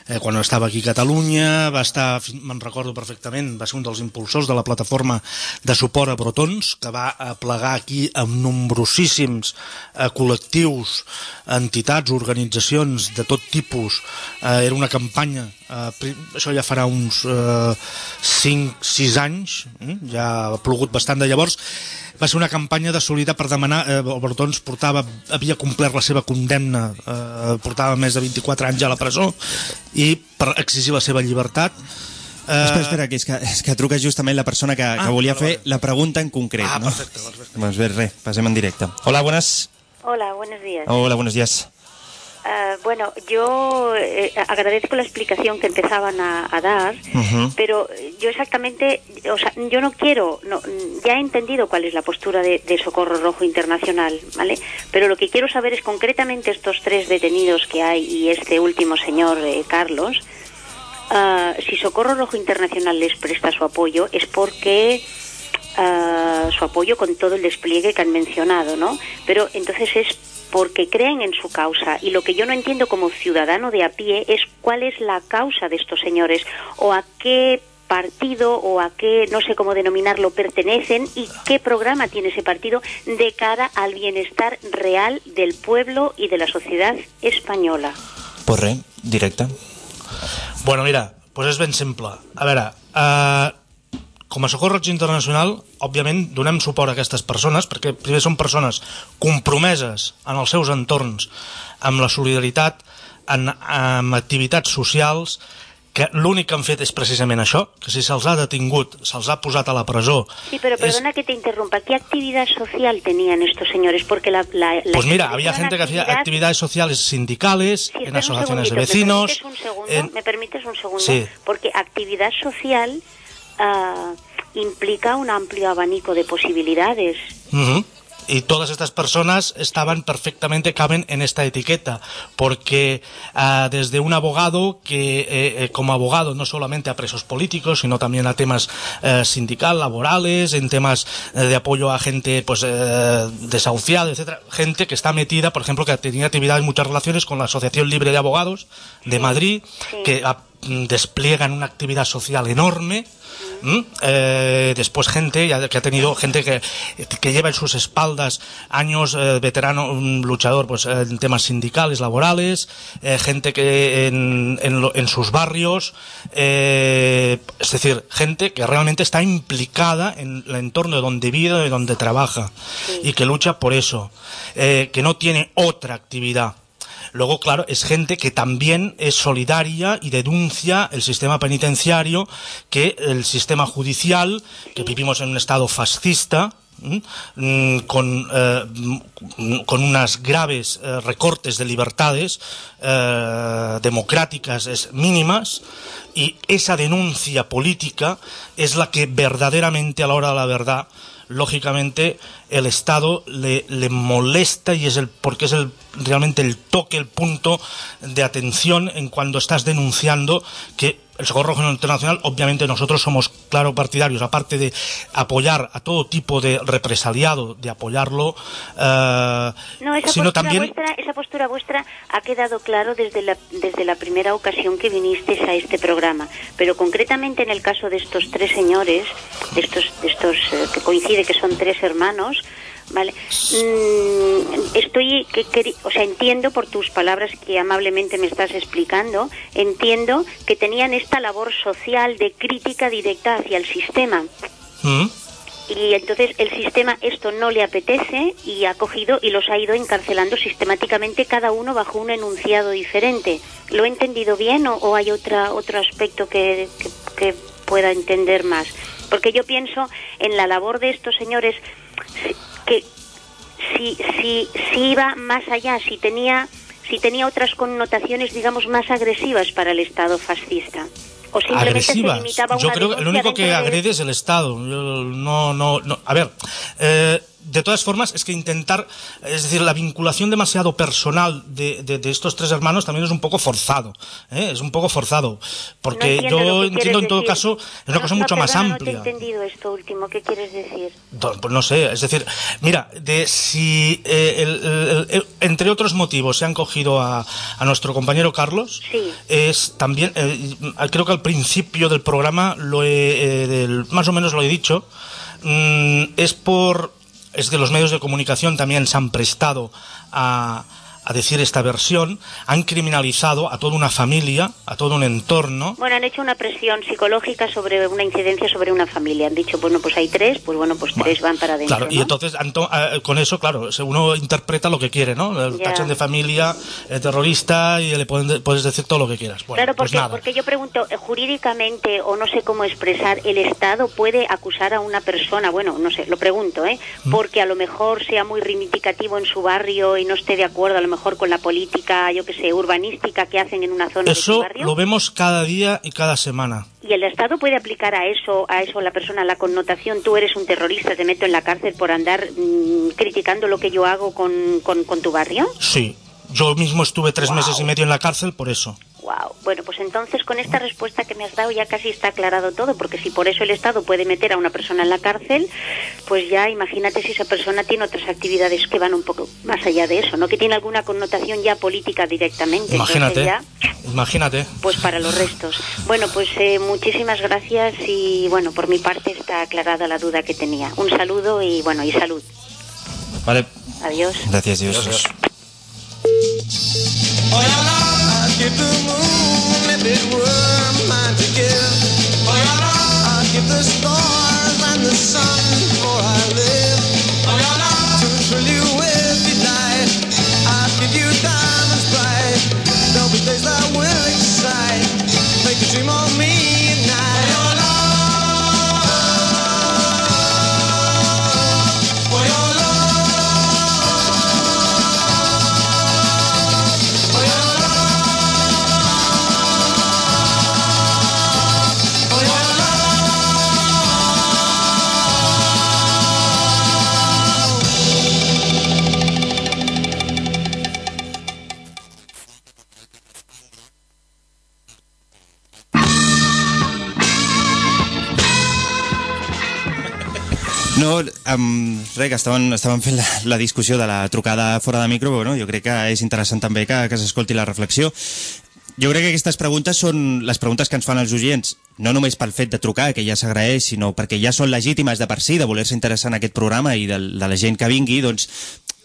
eh, quan estava aquí a Catalunya, va estar, me'n recordo perfectament, va ser un dels impulsors de la plataforma de suport a Brotons, que va plegar aquí amb nombrosíssims eh, col·lectius, entitats, organitzacions de tot tipus. Eh, era una campanya, eh, això ja farà uns eh, 5-6 anys, eh, ja ha plogut bastant de llavors, va ser una campanya de solidaritat per demanar eh, el Bertons portava, havia complert la seva condemna eh, portava més de 24 anys a la presó i per exigir la seva llibertat eh, Espera, espera, que és que, és que truca justament la persona que, que Ah, volia vale, fer la pregunta en concret. Ah, no? perfecte, perfecte. Doncs bé, res, passem en directe. Hola, buenas. Hola, buenos días. Hola, buenos días. Ah, bueno, yo eh, agradezco la explicación que empezaban a, a dar, pero yo exactamente, o sea, yo no quiero, no, ya he entendido cuál es la postura de, de Socorro Rojo Internacional, ¿vale? Pero lo que quiero saber es concretamente estos tres detenidos que hay y este último señor, eh, Carlos, ah, si Socorro Rojo Internacional les presta su apoyo es porque su apoyo con todo el despliegue que han mencionado, ¿no? Pero entonces es porque creen en su causa y lo que yo no entiendo como ciudadano de a pie es cuál es la causa de estos señores o a qué partido o a qué, no sé cómo denominarlo, pertenecen y qué programa tiene ese partido de cara al bienestar real del pueblo y de la sociedad española. Pues res, directe. Bueno, mira, doncs és ben simple. A veure, eh, com a Socorro Roig Internacional, òbviament donem suport a aquestes persones, perquè primer són persones compromeses en els seus entorns amb la solidaritat, en, amb activitats socials, que l'únic que han fet és precisament això, que si se'ls ha detingut, se'ls ha posat a la presó... Sí, pero perdona que te interrumpa. ¿Qué actividad social tenían estos señores? Porque la... la, la Pues mira, había gente que hacía actividad- actividades sociales sindicales, Sí, en asociaciones de vecinos... ¿Me permites un segundo? en- ¿Me permites un segundo? Sí. Porque actividad social ah, implica un amplio abanico de posibilidades. Y todas estas personas estaban perfectamente, caben en esta etiqueta, porque ah, desde un abogado que eh, eh, como abogado no solamente a presos políticos, sino también a temas eh, sindical, laborales, en temas eh, de apoyo a gente pues eh, desahuciada, etcétera, gente que está metida, por ejemplo, que tenía actividades, muchas relaciones con la Asociación Libre de Abogados de Madrid, que mm, despliegan una actividad social enorme. ¿Mm? Eh, después gente ya que ha tenido gente que, que lleva en sus espaldas años eh, veterano un luchador pues en temas sindicales laborales eh, gente que en, en, lo- en sus barrios eh, es decir gente que realmente está implicada en el entorno de donde vive y donde trabaja y que lucha por eso que no tiene otra actividad Luego, claro, es gente que también es solidaria y denuncia el sistema penitenciario, que el sistema judicial, que vivimos en un estado fascista. Mm, con, eh, con unas graves eh, recortes de libertades eh, democráticas mínimas, y esa denuncia política es la que verdaderamente a la hora de la verdad lógicamente el Estado le, le molesta y es el porque es el realmente el toque, el punto de atención en cuando estás denunciando que el Socorro Internacional, obviamente nosotros somos claro partidarios, aparte de apoyar a todo tipo de represaliado, de apoyarlo, eh, No, esa sino postura, también vuestra, esa postura vuestra ha quedado claro desde la, desde la primera ocasión que vinisteis a este programa. Pero concretamente en el caso de estos tres señores, de estos, de estos eh, que coincide que son tres hermanos, ¿vale? Mm, estoy, que, queri- o sea, entiendo por tus palabras que amablemente me estás explicando, entiendo que tenían esta labor social de crítica directa hacia el sistema ¿Mm? y entonces el sistema esto no le apetece y ha cogido y los ha ido encarcelando sistemáticamente cada uno bajo un enunciado diferente. ¿Lo he entendido bien o, o hay otra otro aspecto que, que- que pueda entender más? Porque yo pienso en la labor de estos señores que si, si, si iba más allá, si tenía, si tenía otras connotaciones, digamos, más agresivas para el Estado fascista. O simplemente se agresivas. limitaba a Yo una creo que lo único que agrede es el Estado. Yo no, no, no. A ver, eh, de todas formas, es que intentar, es decir, la vinculación demasiado personal de, de- de estos tres hermanos también es un poco forzado. ¿eh? Es un poco forzado. Porque No entiendo yo entiendo en todo decir. caso, es una No, cosa no, mucho más amplia. No te he entendido esto último. ¿Qué quieres decir? No, Pues no sé, es decir, mira, de si eh, el- el- el- entre otros motivos se han cogido a, a nuestro compañero Carlos, Sí. es también, eh, creo que al principio del programa lo he, del- más o menos lo he dicho, mm, es por, es que los medios de comunicación también se han prestado a, a decir esta versión, han criminalizado a toda una familia, a todo un entorno, Bueno, han hecho una presión psicológica sobre una incidencia sobre una familia. Han dicho, bueno, pues hay tres, pues bueno, pues tres van para adentro. Claro, y ¿no? entonces Anto- eh, con eso, claro, se- uno interpreta lo que quiere, ¿no? El tachan de familia, terrorista y le puedes decir todo lo que quieras. Bueno, claro, pues porque, nada. porque yo pregunto, eh, jurídicamente, o no sé cómo expresar, ¿el Estado puede acusar a una persona? Bueno, no sé, lo pregunto, ¿eh? Mm. Porque a lo mejor sea muy reivindicativo en su barrio y no esté de acuerdo, a lo mejor con la política, yo que sé, urbanística que hacen en una zona de Eso barrio? lo vemos cada día y cada semana. ¿Y el Estado puede aplicar a eso, a eso la persona la connotación, tú eres un terrorista, te meto en la cárcel por andar mm, criticando lo que yo hago con, con, con tu barrio? Sí. Yo mismo estuve tres meses y medio en la cárcel por eso. Wow. Bueno, pues entonces con esta respuesta que me has dado ya casi está aclarado todo, porque si por eso el Estado puede meter a una persona en la cárcel, pues ya imagínate si esa persona tiene otras actividades que van un poco más allá de eso, ¿no? Que tiene alguna connotación ya política directamente. Imagínate. ya, Imagínate. pues para los restos. Bueno, pues eh, muchísimas gracias y bueno, por mi parte está aclarada la duda que tenía. Un saludo y bueno, y salud. Vale, Adiós. gracias, Dios. Give the moon if it were um, res, que estàvem, estàvem fent la, la discussió de la trucada fora de micro, però bueno, jo crec que és interessant també que, que s'escolti la reflexió. Jo crec que aquestes preguntes són les preguntes que ens fan els oients, no només pel fet de trucar, que ja s'agraeix, sinó perquè ja són legítimes de per si, de voler-se interessar en aquest programa i de, de la gent que vingui, doncs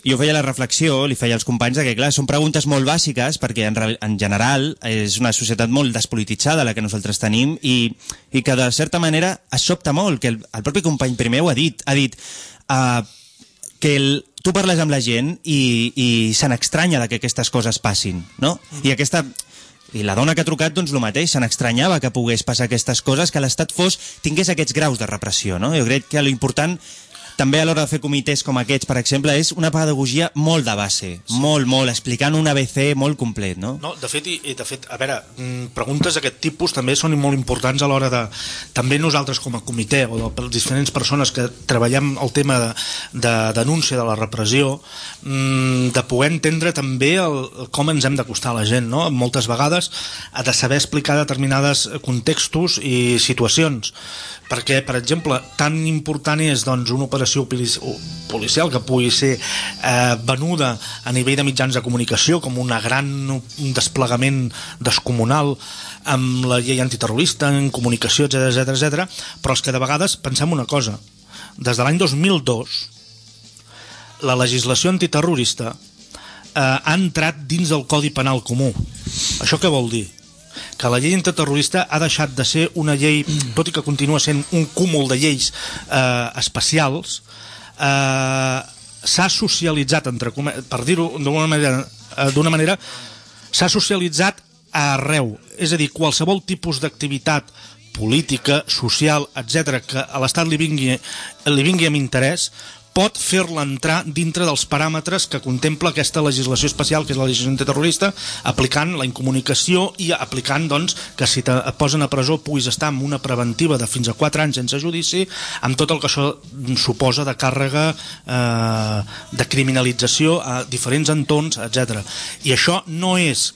jo feia la reflexió, li feia als companys de que, clar, són preguntes molt bàsiques perquè en, en general és una societat molt despolititzada la que nosaltres tenim i, i que de certa manera es sobta molt, que el, el propi company primer ho ha dit, ha dit uh, que el, tu parles amb la gent i, i se n'extranya que aquestes coses passin, no? I aquesta... I la dona que ha trucat, doncs, el mateix, se n'extranyava que pogués passar aquestes coses, que l'Estat fos, tingués aquests graus de repressió, no? Jo crec que l'important també a l'hora de fer comitès com aquests, per exemple, és una pedagogia molt de base, molt, molt, explicant un ABC molt complet, no? No, de fet, i, de fet, a veure, mm, preguntes d'aquest tipus també són molt importants a l'hora de... També nosaltres com a comitè o de les diferents persones que treballem el tema de, de denúncia de la repressió, mm, de poder entendre també el, el com ens hem d'acostar a la gent, no? Moltes vegades ha de saber explicar determinades contextos i situacions perquè, per exemple, tan important és doncs, una operació polici- policial que pugui ser eh, venuda a nivell de mitjans de comunicació com una gran un desplegament descomunal amb la llei antiterrorista en comunicació, etc etc etc. però és que de vegades pensem una cosa des de l'any 2002 la legislació antiterrorista eh, ha entrat dins del Codi Penal Comú. Això què vol dir? Que la llei antiterrorista ha deixat de ser una llei, tot i que continua sent un cúmul de lleis eh, especials, eh, s'ha socialitzat, entre, per dir-ho d'una manera, eh, d'una manera s'ha socialitzat arreu. És a dir, qualsevol tipus d'activitat política, social, etc que a l'Estat li vingui, li vingui amb interès, pot fer-la entrar dintre dels paràmetres que contempla aquesta legislació especial, que és la legislació antiterrorista, aplicant la incomunicació i aplicant doncs, que si te posen a presó puguis estar amb una preventiva de fins a 4 anys sense judici, amb tot el que això suposa de càrrega eh, de criminalització a diferents entorns, etc. I això no és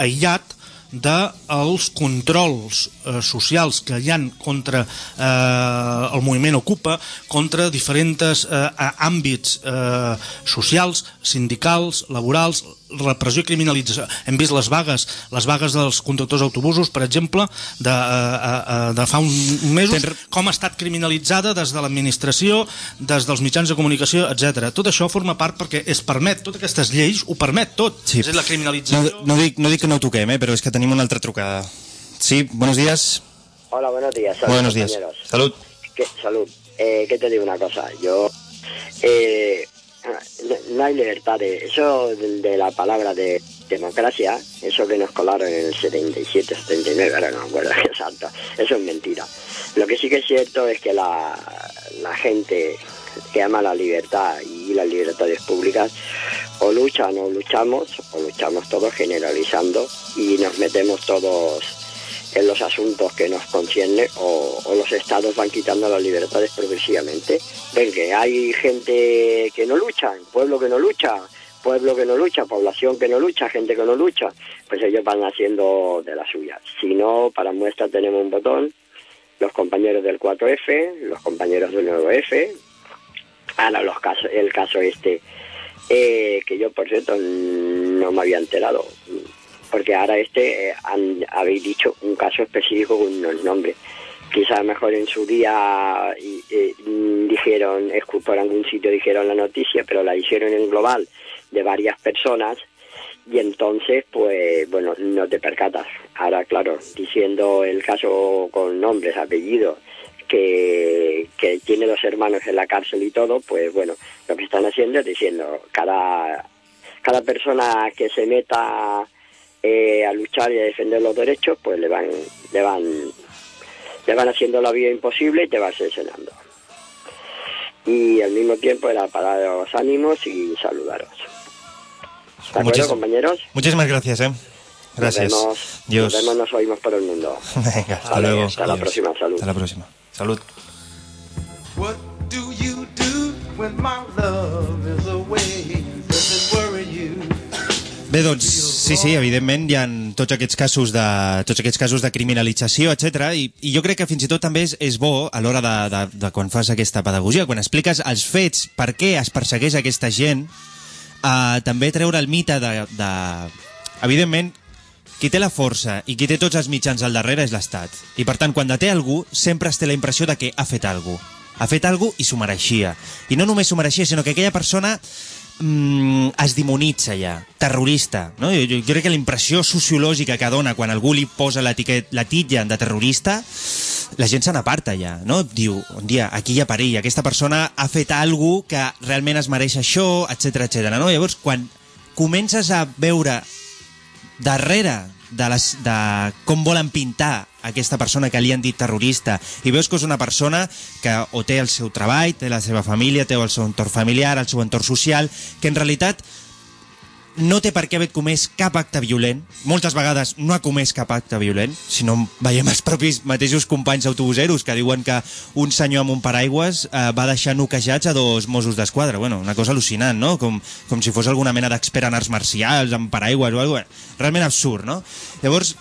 aïllat dels controls eh, socials que hi han contra eh, el moviment Ocupa, contra diferents eh, àmbits eh, socials, sindicals, laborals, repressió i criminalització. Hem vist les vagues, les vagues dels conductors d'autobusos, per exemple, de, eh, eh, de fa uns mesos, com ha estat criminalitzada des de l'administració, des dels mitjans de comunicació, etc. Tot això forma part perquè es permet, totes aquestes lleis ho permet tot. Sí. És dir, la No, criminalització... no, dic, no dic que no ho toquem, eh, però és que tenim una altra trucada. Sí, buenos días. Hola, buenos días. Salud, Buenos días. compañeros. Salud. ¿Qué- salud. Eh, ¿Qué te digo una cosa? Yo. Eh, no, hay libertad de. Eso de, la palabra de democracia, eso que nos colaron en el 77, 79, ahora no me acuerdo exacto, eso es mentira. Lo que sí que es cierto es que la, la gente que ama la libertad y las libertades públicas, o luchan o luchamos, o luchamos todos generalizando y nos metemos todos en los asuntos que nos conciernen o, o los estados van quitando las libertades progresivamente. Ven que hay gente que no lucha, pueblo que no lucha, pueblo que no lucha, población que no lucha, gente que no lucha, pues ellos van haciendo de la suya. Si no, para muestra tenemos un botón, los compañeros del 4F, los compañeros del 9F, ahora los casos, el caso este, eh, que yo por cierto no me había enterado, porque ahora este eh, han, habéis dicho un caso específico con unos nombres. Quizás mejor en su día eh, dijeron, por algún sitio dijeron la noticia, pero la hicieron en global de varias personas y entonces, pues, bueno, no te percatas. Ahora, claro, diciendo el caso con nombres, apellidos, que, que tiene dos hermanos en la cárcel y todo, pues bueno, lo que están haciendo es diciendo, cada, cada persona que se meta eh, a luchar y a defender los derechos, pues le van, le van, le van haciendo la vida imposible y te vas enseñando. Y al mismo tiempo era para los ánimos y saludaros. ¿De acuerdo, Muchas- compañeros? Muchísimas gracias, ¿eh? Gracias. Nos vemos, Dios. nos vemos, nos oímos por el mundo. Venga, hasta Vale, luego. hasta la próxima, salud. Hasta la próxima. Salud. What do you do when my love Bé, doncs, sí, sí, evidentment hi ha tots aquests casos de, tots aquests casos de criminalització, etc. I, I jo crec que fins i tot també és, és bo a l'hora de, de, de quan fas aquesta pedagogia, quan expliques els fets, per què es persegueix aquesta gent, eh, també treure el mite de, de... Evidentment, qui té la força i qui té tots els mitjans al darrere és l'Estat. I per tant, quan deté algú, sempre es té la impressió de que ha fet alguna cosa. Ha fet alguna cosa i s'ho mereixia. I no només s'ho mereixia, sinó que aquella persona mm, es demonitza ja, terrorista. No? Jo, jo crec que la impressió sociològica que dona quan algú li posa la titlla de terrorista, la gent se n'aparta ja, no? Diu, un dia, aquí hi ha perill, aquesta persona ha fet alguna que realment es mereix això, etc etc. no? Llavors, quan comences a veure darrere de, les, de com volen pintar aquesta persona que li han dit terrorista i veus que és una persona que o té el seu treball, té la seva família, té el seu entorn familiar, el seu entorn social, que en realitat no té per què haver comès cap acte violent. Moltes vegades no ha comès cap acte violent, si no veiem els propis mateixos companys autobuseros que diuen que un senyor amb un paraigües eh, va deixar noquejats a dos Mossos d'Esquadra. Bueno, una cosa al·lucinant, no? Com, com si fos alguna mena d'expert en arts marcials, amb paraigües o alguna cosa. Realment absurd, no? Llavors,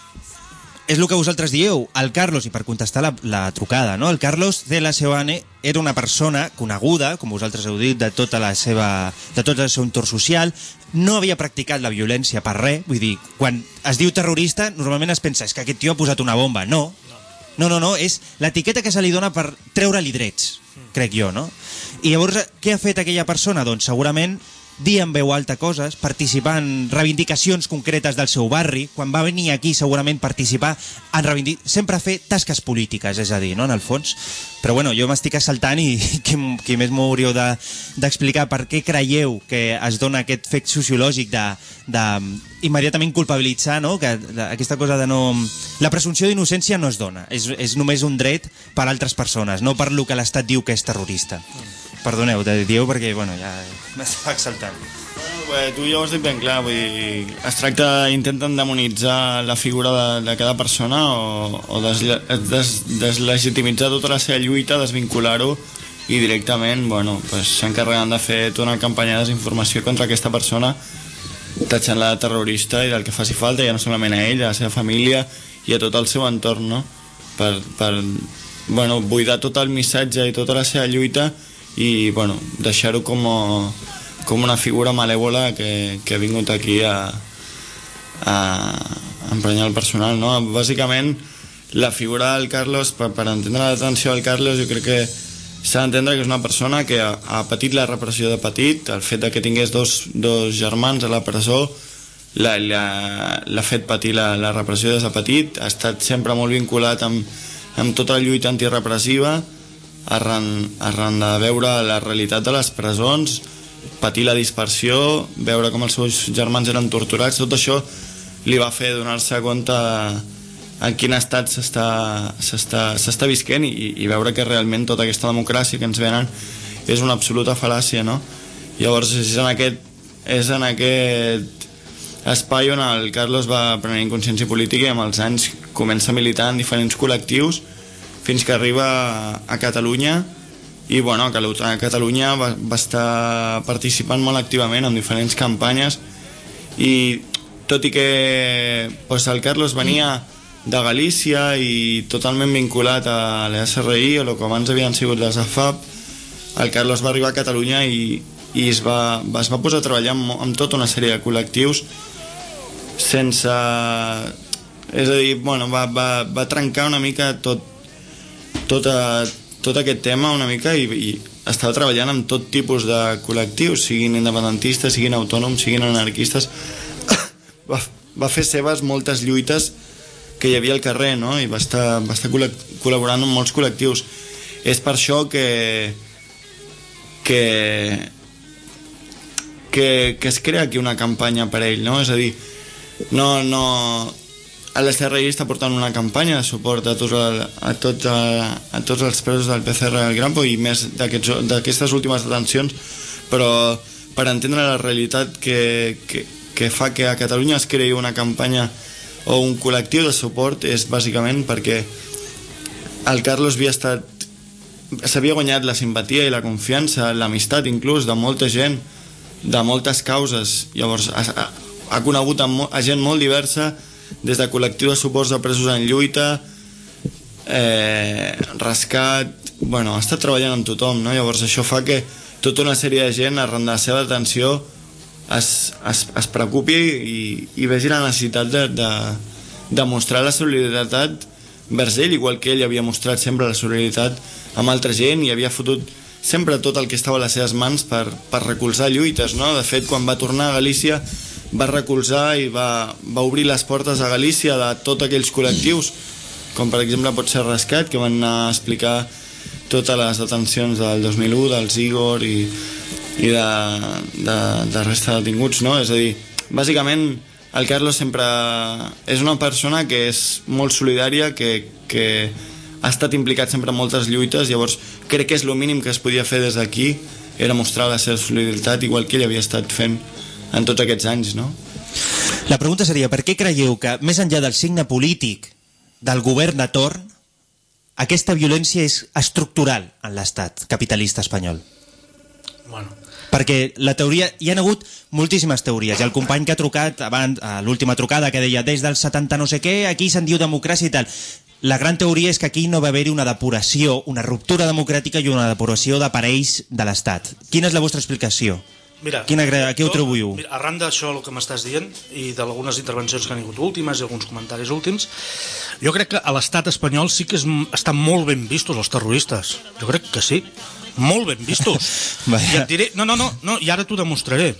és el que vosaltres dieu, el Carlos, i per contestar la, la trucada, no? el Carlos de la Seoane era una persona coneguda, com vosaltres heu dit, de tota la seva, de tot el seu entorn social, no havia practicat la violència per res, vull dir, quan es diu terrorista, normalment es pensa, és que aquest tio ha posat una bomba. No, no, no, no és l'etiqueta que se li dona per treure-li drets, crec jo, no? I llavors, què ha fet aquella persona? Doncs segurament dir en veu alta coses, participar en reivindicacions concretes del seu barri, quan va venir aquí segurament participar en reivindic... sempre fer tasques polítiques, és a dir, no, en el fons. Però bueno, jo m'estic assaltant i qui, qui més m'ho hauríeu de- d'explicar per què creieu que es dona aquest fet sociològic de, de immediatament culpabilitzar, no? que aquesta cosa de no... La presumpció d'innocència no es dona, és, és només un dret per a altres persones, no per lo que l'Estat diu que és terrorista. Perdoneu, te dieu perquè, bueno, ja m'estava exaltant. Bé, tu ja ho has dit ben clar, vull dir, es tracta, intenten demonitzar la figura de, de cada persona o, o des, des, deslegitimitzar tota la seva lluita, desvincular-ho i directament, bueno, pues, s'encarreguen de fer tota una campanya de desinformació contra aquesta persona tatxant-la de terrorista i del que faci falta, ja no solament a ell, a la seva família i a tot el seu entorn, no? Per, per bueno, buidar tot el missatge i tota la seva lluita i bueno, deixar-ho com, a, com una figura malèvola que, que ha vingut aquí a, a emprenyar el personal no? bàsicament la figura del Carlos per, per entendre l'atenció del Carlos jo crec que s'ha d'entendre que és una persona que ha, ha patit la repressió de petit el fet de que tingués dos, dos germans a la presó l'ha fet patir la, la repressió des de petit ha estat sempre molt vinculat amb, amb tota la lluita antirepressiva arran, arran de veure la realitat de les presons patir la dispersió veure com els seus germans eren torturats tot això li va fer donar-se compte en quin estat s'està visquent i, i veure que realment tota aquesta democràcia que ens venen és una absoluta fal·làcia no? llavors és en aquest és en aquest espai on el Carlos va prenent consciència política i amb els anys comença a militar en diferents col·lectius fins que arriba a, Catalunya. I bueno, a Catalunya va, va estar participant molt activament en diferents campanyes. I tot i que pues, el Carlos venia de Galícia i totalment vinculat a l'SRI o el que abans havien sigut les AFAP el Carlos va arribar a Catalunya i, i es, va, va, es va posar a treballar amb, amb tota una sèrie de col·lectius sense... És a dir, bueno, va, va, va trencar una mica tot, tot, a, tot aquest tema una mica i, i estava treballant amb tot tipus de col·lectius, siguin independentistes, siguin autònoms, siguin anarquistes. va, va fer seves moltes lluites que hi havia al carrer, no? I va estar, va estar col·laborant amb molts col·lectius. És per això que que que, que es crea aquí una campanya per ell, no? És a dir, no, no... L'SRI està portant una campanya de suport a tots, el, a, tots, a, a tots els presos del PCR del Grampo i més d'aquestes últimes detencions, però per entendre la realitat que, que, que fa que a Catalunya es creï una campanya o un col·lectiu de suport és bàsicament perquè el Carlos havia estat s'havia guanyat la simpatia i la confiança, l'amistat inclús de molta gent, de moltes causes. Llavors ha, ha, conegut a, a gent molt diversa, des de col·lectiu de suports de presos en lluita, eh, rescat... Bueno, ha estat treballant amb tothom, no? Llavors això fa que tota una sèrie de gent, arran de la seva atenció, es, es, es preocupi i, i vegi la necessitat de, de, de mostrar la solidaritat vers ell, igual que ell havia mostrat sempre la solidaritat amb altra gent i havia fotut sempre tot el que estava a les seves mans per, per recolzar lluites, no? De fet, quan va tornar a Galícia va recolzar i va, va obrir les portes a Galícia de tots aquells col·lectius, com per exemple pot ser Rescat, que van anar a explicar totes les detencions del 2001, dels Igor i, i de, de, de resta de detinguts, no? És a dir, bàsicament el Carlos sempre és una persona que és molt solidària, que, que ha estat implicat sempre en moltes lluites, llavors crec que és el mínim que es podia fer des d'aquí, era mostrar la seva solidaritat igual que ell havia estat fent en tots aquests anys, no? La pregunta seria, per què creieu que, més enllà del signe polític del govern de torn, aquesta violència és estructural en l'estat capitalista espanyol? Bueno, Perquè la teoria... Hi han hagut moltíssimes teories. I el company que ha trucat abans, a l'última trucada, que deia des del 70 no sé què, aquí se'n diu democràcia i tal. La gran teoria és que aquí no va haver-hi una depuració, una ruptura democràtica i una depuració d'aparells de l'Estat. Quina és la vostra explicació? Mira, Quina, gra- què ho atribuïu? Mira, arran d'això el que m'estàs dient i d'algunes intervencions que han hagut últimes i alguns comentaris últims, jo crec que a l'estat espanyol sí que és, estan molt ben vistos els terroristes. Jo crec que sí. Molt ben vistos. I et diré... No, no, no, no i ara t'ho demostraré.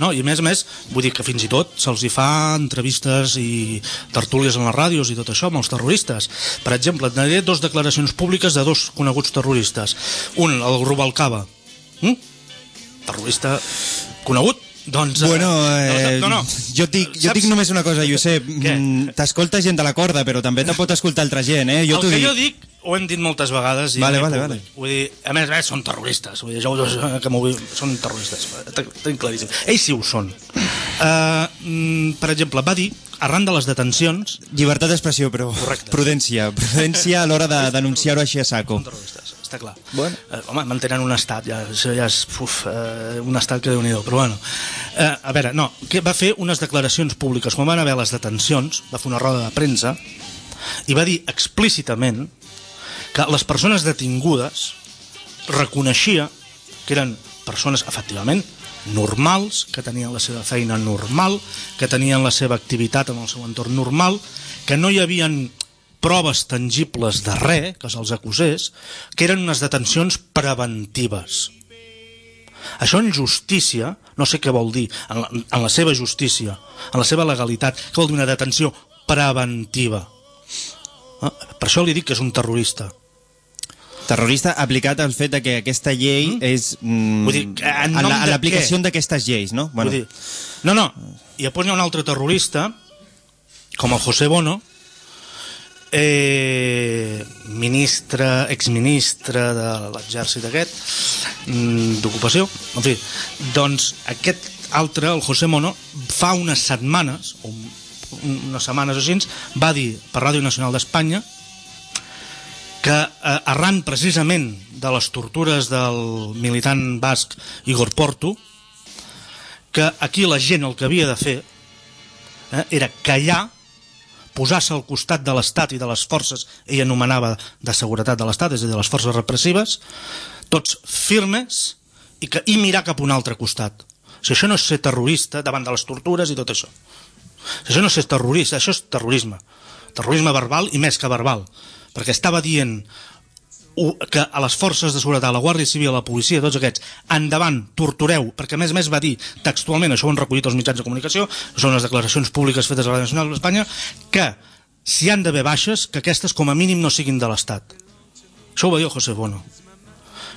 No, I a més a més, vull dir que fins i tot se'ls hi fa entrevistes i tertúlies en les ràdios i tot això amb els terroristes. Per exemple, et donaré dos declaracions públiques de dos coneguts terroristes. Un, el Rubalcaba, mm? Terrorista conegut, doncs... Bueno, eh, no, no, jo, et dic, jo dic només una cosa, Josep. Mm, T'escolta gent de la corda, però també te pot escoltar altra gent, eh? Jo el que dic. jo dic ho hem dit moltes vegades i Vale, vale, públic. Vull dir, a més a més són terroristes vull dir, jo, que vull- són terroristes tenc claríssim, ells sí ho són uh, per exemple va dir arran de les detencions Llibertat d'expressió, però Correcte. prudència. Prudència a l'hora de denunciar-ho així a saco. són terroristes, està clar Bueno. uh, home, mantenen un estat ja, això ja és uf, uh, un estat que déu nhi però bueno uh, a veure, no, que va fer unes declaracions públiques quan van haver les detencions va fer una roda de premsa i va dir explícitament que les persones detingudes reconeixia que eren persones efectivament normals, que tenien la seva feina normal, que tenien la seva activitat en el seu entorn normal, que no hi havien proves tangibles de res que se'ls acusés, que eren unes detencions preventives. Això en justícia, no sé què vol dir, en la, en la seva justícia, en la seva legalitat, què vol dir una detenció preventiva? Ah, Per això li dic que és un terrorista. Terrorista aplicat al fet de que aquesta llei mm? és... Mm, Vull dir, en a nom la- a de l'aplicació què? d'aquestes lleis, no? Vull dir, no, no, i després hi ha un altre terrorista, com el José Bono, eh, ministre, exministre de l'exèrcit aquest, mm, d'ocupació, en fi, doncs aquest altre, el José Mono, fa unes setmanes, o un- unes setmanes o així, va dir per Ràdio Nacional d'Espanya que eh, arran precisament de les tortures del militant basc Igor Porto, que aquí la gent el que havia de fer eh, era callar, posar-se al costat de l'Estat i de les forces, ell anomenava de seguretat de l'Estat, és a dir, de les forces repressives, tots firmes i, que, i mirar cap a un altre costat. Si això no és ser terrorista davant de les tortures i tot això. Si això no és ser terrorista, això és terrorisme. Terrorisme verbal i més que verbal. Perquè estava dient que a les forces de seguretat, la Guàrdia Civil, la policia, tots aquests, endavant, tortureu, perquè a més a més va dir textualment, això ho han recollit els mitjans de comunicació, són les declaracions públiques fetes a la Nacional d'Espanya, que si han d'haver baixes, que aquestes com a mínim no siguin de l'Estat. Això ho va dir José Bono.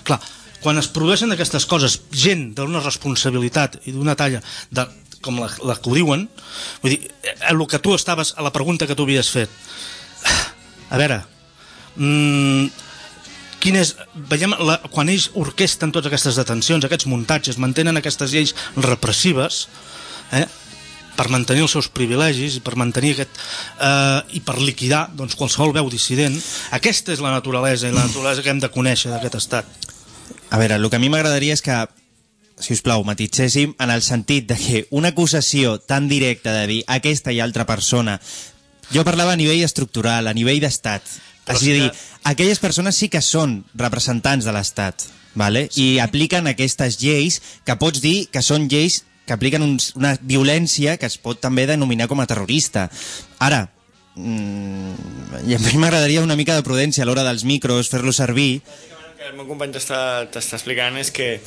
Clar, quan es produeixen aquestes coses, gent d'una responsabilitat i d'una talla de, com la, la que ho diuen, vull dir, el que tu estaves, a la pregunta que tu havies fet, a veure, mm, quin és, veiem la, quan ells orquesten totes aquestes detencions, aquests muntatges, mantenen aquestes lleis repressives, eh, per mantenir els seus privilegis i per mantenir aquest eh, i per liquidar doncs, qualsevol veu dissident aquesta és la naturalesa i la naturalesa que hem de conèixer d'aquest estat A veure, el que a mi m'agradaria és que, si us plau, matitzéssim en el sentit de que una acusació tan directa de dir aquesta i altra persona... Jo parlava a nivell estructural, a nivell d'estat. Però És a sí dir, que- aquelles persones sí que són representants de l'estat, vale? i apliquen aquestes lleis que pots dir que són lleis que apliquen uns, una violència que es pot també denominar com a terrorista. Ara, mm, i a mi m'agradaria una mica de prudència a l'hora dels micros, fer-los servir, que el meu company t'està explicant és que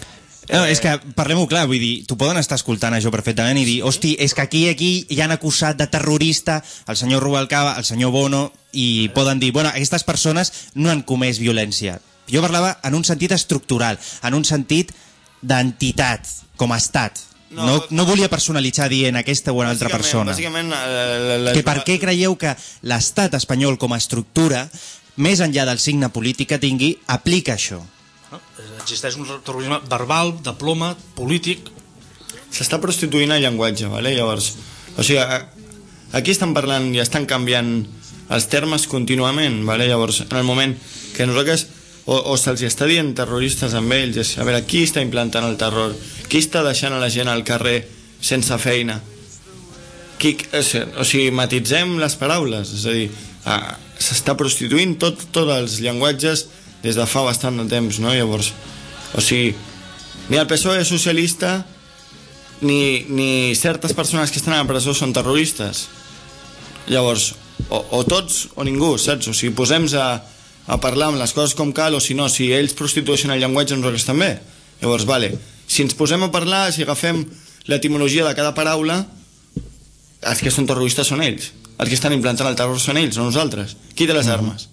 No, és que parlem-ho clar, vull dir, t'ho poden estar escoltant això perfectament i dir, hosti, és que aquí aquí hi han acusat de terrorista el senyor Rubalcaba, el senyor Bono, i poden dir, bueno, aquestes persones no han comès violència. Jo parlava en un sentit estructural, en un sentit d'entitat, com a estat. No, no, no volia personalitzar dient aquesta o una altra persona. Bàsicament, eh, la, la, Que per què creieu que l'estat espanyol com a estructura, més enllà del signe polític que tingui, aplica això? Existeix un terrorisme verbal, de ploma, polític s'està prostituint el llenguatge, vale? llavors, o sigui, aquí estan parlant i estan canviant els termes contínuament, vale? llavors, en el moment que nosaltres o, o se'ls està dient terroristes amb ells, és, a veure, qui està implantant el terror? Qui està deixant a la gent al carrer sense feina? Qui, o sigui, matitzem les paraules, és a dir, s'està prostituint tot, tots els llenguatges des de fa bastant de temps, no? Llavors, o sigui, ni el PSOE és socialista ni, ni certes persones que estan a la presó són terroristes. Llavors, o, o tots o ningú, saps? O sigui, posem a, a parlar amb les coses com cal, o si no, si ells prostitueixen el llenguatge, nosaltres també. Llavors, vale, si ens posem a parlar, si agafem l'etimologia de cada paraula, els que són terroristes són ells. Els que estan implantant el terror són ells, no nosaltres. Qui té les armes?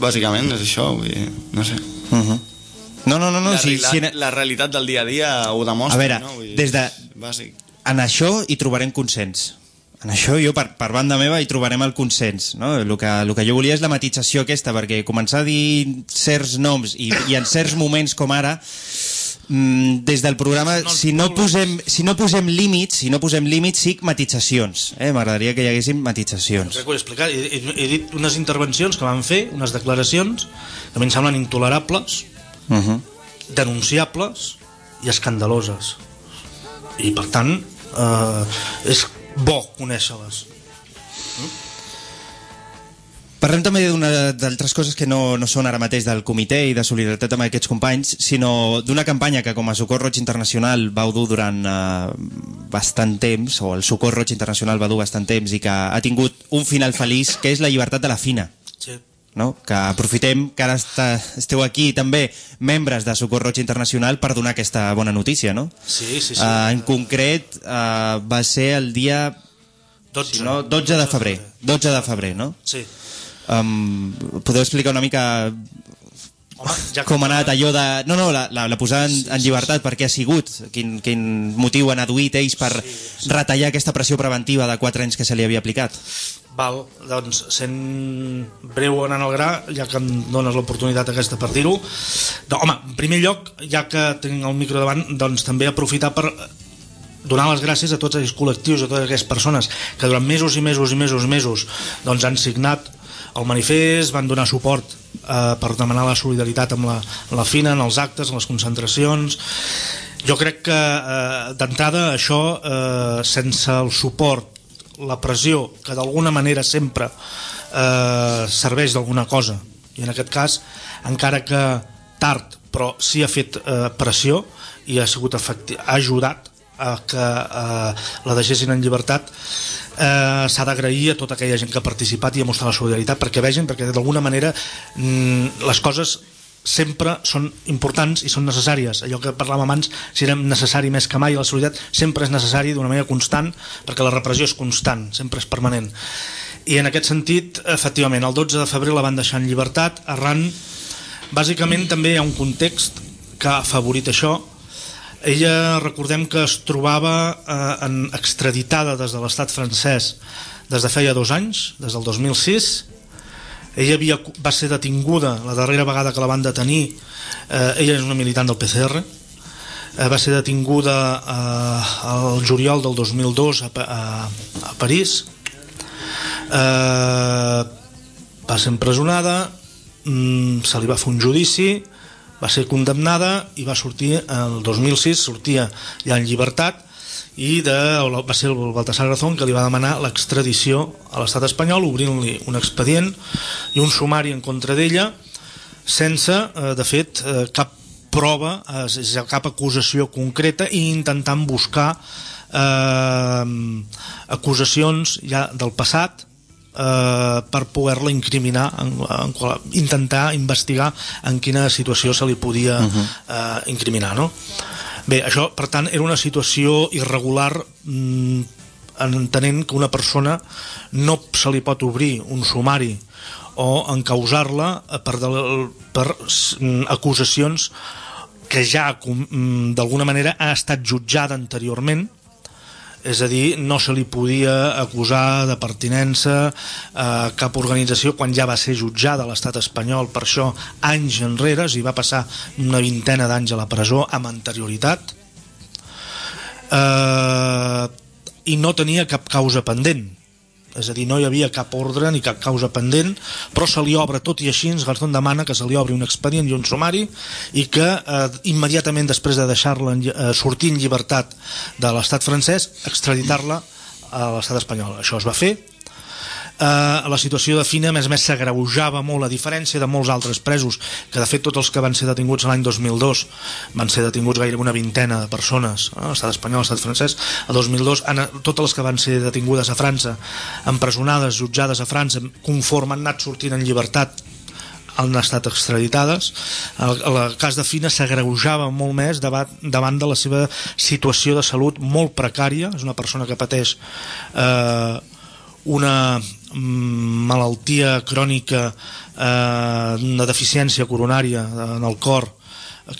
Bàsicament és això, vull dir, no sé. Uh -huh. No, no, no, no. la, si, la, si, la realitat del dia a dia ho demostra, A veure, no? Vull dir, des de- Bàsic. en això hi trobarem consens. En això jo, per, per banda meva, hi trobarem el consens. No? El, que, el que jo volia és la matització aquesta, perquè començar a dir certs noms i, i en certs moments com ara, des del programa, si no posem, si no posem límits, si no posem límits, sí matitzacions. Eh? M'agradaria que hi haguessin matitzacions. crec que ho he explicat he, he, he dit unes intervencions que van fer unes declaracions que a mi em semblen intolerables Uh -huh. denunciables i escandaloses i per tant eh, és bo conèixer-les Parlem també d'altres coses que no, no són ara mateix del comitè i de solidaritat amb aquests companys, sinó d'una campanya que com a Socor Roig Internacional vau dur durant eh, bastant temps, o el Socor Roig Internacional va dur bastant temps i que ha tingut un final feliç, que és la llibertat de la fina. sí. No? Que aprofitem que ara està, esteu aquí també membres de Socor Roig Internacional per donar aquesta bona notícia, no? Sí, sí, sí. Eh, en concret, eh, va ser el dia 12, si no, 12 de febrer. 12 de febrer, no? sí. Um, podeu explicar una mica Home, ja com ha anat allò de... No, no, la, la, la posada en, en llibertat, per què ha sigut? Quin, quin motiu han aduït ells per retallar aquesta pressió preventiva de 4 anys que se li havia aplicat? Val, doncs, sent breu anant al gra, ja que em dones l'oportunitat aquesta per dir-ho, doncs, home, en primer lloc, ja que tinc el micro davant, doncs també aprofitar per donar les gràcies a tots aquells col·lectius, a totes aquelles persones que durant mesos i mesos i mesos i mesos doncs, han signat el manifest, van donar suport eh, per demanar la solidaritat amb la, la FINA en els actes, en les concentracions. Jo crec que eh, d'entrada això eh, sense el suport la pressió que d'alguna manera sempre eh, serveix d'alguna cosa i en aquest cas encara que tard però sí ha fet eh, pressió i ha sigut efecti ha ajudat a que eh, la deixessin en llibertat eh, s'ha d'agrair a tota aquella gent que ha participat i ha mostrat la solidaritat perquè vegin, perquè d'alguna manera mm, les coses sempre són importants i són necessàries. Allò que parlàvem abans, si era necessari més que mai la solidaritat sempre és necessari d'una manera constant perquè la repressió és constant sempre és permanent. I en aquest sentit, efectivament, el 12 de febrer la van deixar en llibertat arran, bàsicament també hi ha un context que ha afavorit això ella recordem que es trobava eh, en, extraditada des de l'estat francès des de feia dos anys, des del 2006 ella havia, va ser detinguda la darrera vegada que la van detenir eh, ella és una militant del PCR eh, va ser detinguda eh, el juliol del 2002 a, a, a París. Eh, va ser empresonada mm, se li va fer un judici va ser condemnada i va sortir el 2006 sortia ja en llibertat i de, va ser el Baltasar Garzón que li va demanar l'extradició a l'estat espanyol obrint-li un expedient i un sumari en contra d'ella sense, eh, de fet, eh, cap prova, cap acusació concreta i intentant buscar eh, acusacions ja del passat eh, per poder-la incriminar en, en, qual- intentar investigar en quina situació se li podia uh -huh. eh, incriminar no? bé, això per tant era una situació irregular mm, entenent que una persona no se li pot obrir un sumari o encausar-la per, del- per mm, acusacions que ja mm, d'alguna manera ha estat jutjada anteriorment és a dir, no se li podia acusar de pertinença a cap organització quan ja va ser jutjada a l'estat espanyol per això anys enrere, i va passar una vintena d'anys a la presó amb anterioritat eh, i no tenia cap causa pendent és a dir, no hi havia cap ordre ni cap causa pendent, però se li obre tot i així, Garzón demana que se li obri un expedient i un sumari i que eh, immediatament després de deixar-la eh, sortir en llibertat de l'estat francès, extraditar-la a l'estat espanyol. Això es va fer. Eh, la situació de Fina, a més a més, s'agreujava molt a diferència de molts altres presos, que de fet tots els que van ser detinguts l'any 2002 van ser detinguts gairebé una vintena de persones, eh, l'estat espanyol, l'estat francès, el 2002, han, totes les que van ser detingudes a França, empresonades, jutjades a França, conforme han anat sortint en llibertat han estat extraditades. El, el cas de Fina s'agreujava molt més davant, davant de la seva situació de salut molt precària. És una persona que pateix eh, una malaltia crònica eh, una deficiència coronària en el cor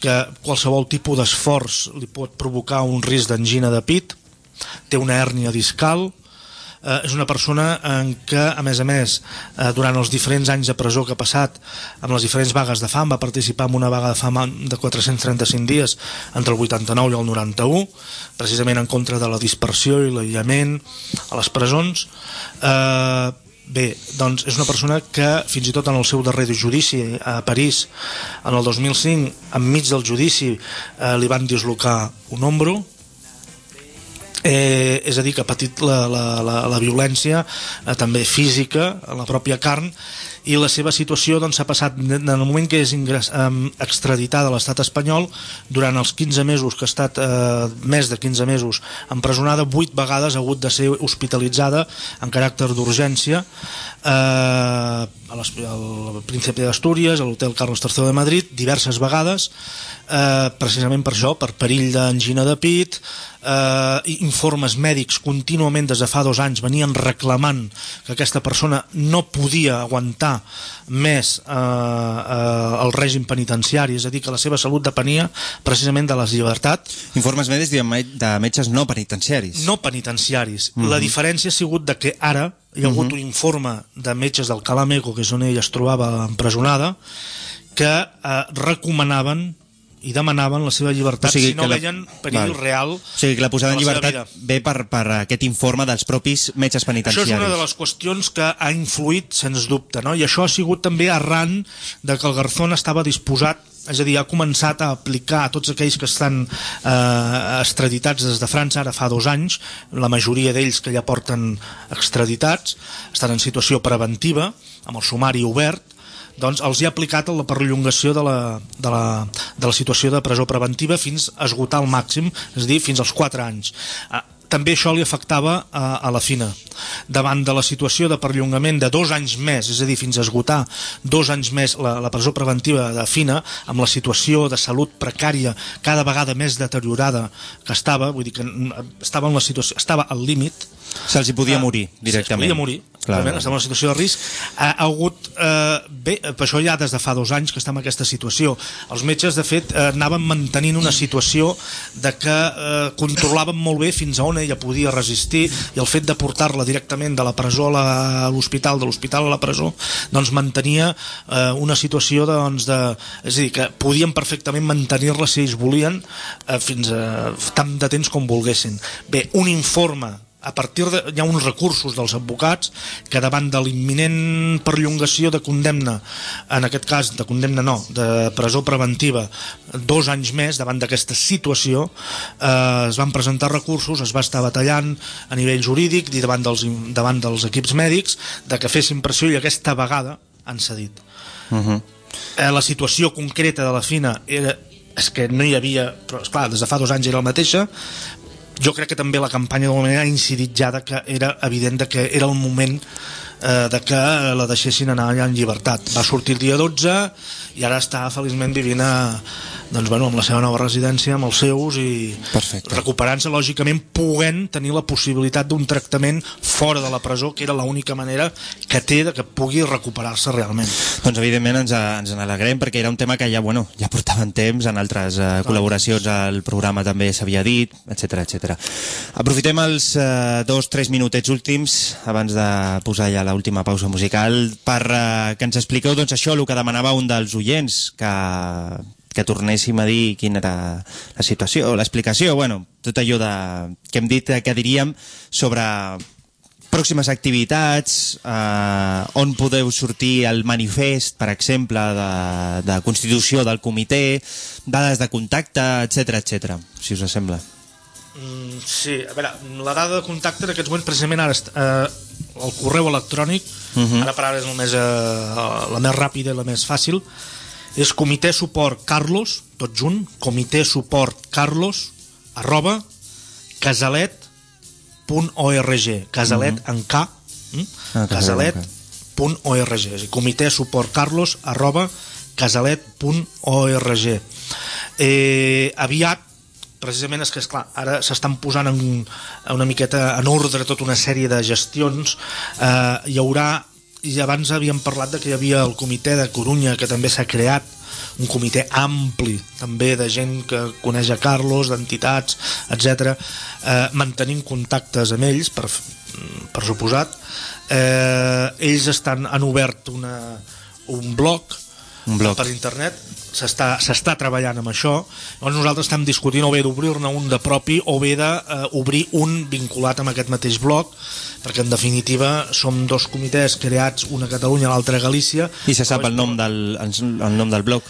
que qualsevol tipus d'esforç li pot provocar un risc d'angina de pit té una hèrnia discal eh, és una persona en què, a més a més, eh, durant els diferents anys de presó que ha passat, amb les diferents vagues de fam, va participar en una vaga de fam de 435 dies entre el 89 i el 91, precisament en contra de la dispersió i l'aïllament a les presons. Eh, bé, doncs és una persona que fins i tot en el seu darrer judici a París, en el 2005, enmig del judici, eh, li van dislocar un ombro, eh, és a dir, que ha patit la, la, la, la violència eh, també física, en la pròpia carn i la seva situació doncs, s'ha passat en el moment que és ingress, eh, extraditada a l'estat espanyol durant els 15 mesos que ha estat eh, més de 15 mesos empresonada 8 vegades ha hagut de ser hospitalitzada en caràcter d'urgència eh, al Príncipe d'Astúries a l'hotel Carlos III de Madrid diverses vegades eh, precisament per això, per perill d'angina de pit eh, informes mèdics contínuament des de fa dos anys venien reclamant que aquesta persona no podia aguantar esgotar més eh, eh, el règim penitenciari, és a dir, que la seva salut depenia precisament de la llibertat Informes mèdics de, me- de metges no penitenciaris. no penitenciaris. Mhm. La diferència ha sigut de que ara hi ha hagut un informe de metges del Calamego, que és on ella es trobava empresonada, que eh, recomanaven i demanaven la seva llibertat si no la- veien perill Val. real O sigui, que la posada en llibertat ve per, per aquest informe dels propis metges Això penitenciaris. és una de les qüestions que ha influït, sens dubte, no? i això ha sigut també arran de que el Garzón estava disposat és a dir, ha començat a aplicar a tots aquells que estan eh, extraditats des de França, ara fa dos anys, la majoria d'ells que ja porten extraditats, estan en situació preventiva, amb el sumari obert, doncs els hi ha aplicat la perllongació de la, de, la, de la situació de presó preventiva fins a esgotar el màxim, és a dir, fins als 4 anys. Ah, també això li afectava a, a la FINA. Davant de la situació de perllongament de dos anys més, és a dir, fins a esgotar dos anys més la, la presó preventiva de FINA, amb la situació de salut precària cada vegada més deteriorada que estava, vull dir que estava en la situació, estava al límit, Se'ls hi podia Ah, morir directament. es podia morir, Clar, estava en una situació de risc. Ha, ha hagut, eh, bé, per això ja des de fa dos anys que estem en aquesta situació. Els metges, de fet, eh, anaven mantenint una situació de que eh, controlaven molt bé fins a on ella podia resistir i el fet de portar-la directament de la presó a l'hospital, de l'hospital a la presó, doncs mantenia eh, una situació doncs, de... És a dir, que podien perfectament mantenir-la si ells volien eh, fins a tant de temps com volguessin. Bé, un informe a partir de, hi ha uns recursos dels advocats que davant de l'imminent perllongació de condemna, en aquest cas de condemna no, de presó preventiva, dos anys més davant d'aquesta situació, eh, es van presentar recursos, es va estar batallant a nivell jurídic i davant dels, davant dels equips mèdics de que fessin pressió i aquesta vegada han cedit. Uh -huh. Eh, la situació concreta de la FINA era, és que no hi havia, però esclar, des de fa dos anys era la mateixa, jo crec que també la campanya de manera ha incidit ja de que era evident de que era el moment eh, de que la deixessin anar allà en llibertat. Va sortir el dia 12 i ara està feliçment vivint a, doncs, bueno, amb la seva nova residència, amb els seus i recuperant-se lògicament poguent tenir la possibilitat d'un tractament fora de la presó, que era l'única manera que té de que pugui recuperar-se realment. Doncs evidentment ens, ens n'alegrem perquè era un tema que ja, bueno, ja portaven temps en altres eh, col·laboracions al programa també s'havia dit, etc etc. Aprofitem els eh, dos, tres minutets últims abans de posar ja l'última pausa musical per eh, que ens expliqueu doncs això, el que demanava un dels oients que que tornéssim a dir quina era la situació, l'explicació, bueno, tot allò de, que hem dit que diríem sobre pròximes activitats, eh, on podeu sortir el manifest, per exemple, de, de constitució del comitè, dades de contacte, etc etc. si us sembla. Mm, sí, a veure, la dada de contacte en aquests moments precisament ara eh, el correu electrònic Mhm. ara per ara és el més, eh, la més ràpida i la més fàcil és comitè suport Carlos tot junt, comitè suport Carlos arroba casalet.org casalet en K mm? Ah, Casalet, casalet.org és a dir, comitè suport Carlos arroba casalet.org eh, aviat precisament és que, esclar, ara s'estan posant en, una miqueta en ordre tota una sèrie de gestions. Eh, hi haurà i abans havíem parlat de que hi havia el comitè de Corunya que també s'ha creat un comitè ampli també de gent que coneix a Carlos, d'entitats, etc. Eh, mantenint contactes amb ells, per, per suposat. Eh, ells estan, han obert una, un blog Un blog. per internet s'està treballant amb això llavors nosaltres estem discutint o bé d'obrir-ne un de propi o bé d'obrir un vinculat amb aquest mateix blog perquè en definitiva som dos comitès creats, un a Catalunya l'altre a Galícia I se sap el nom del, el, el nom del blog?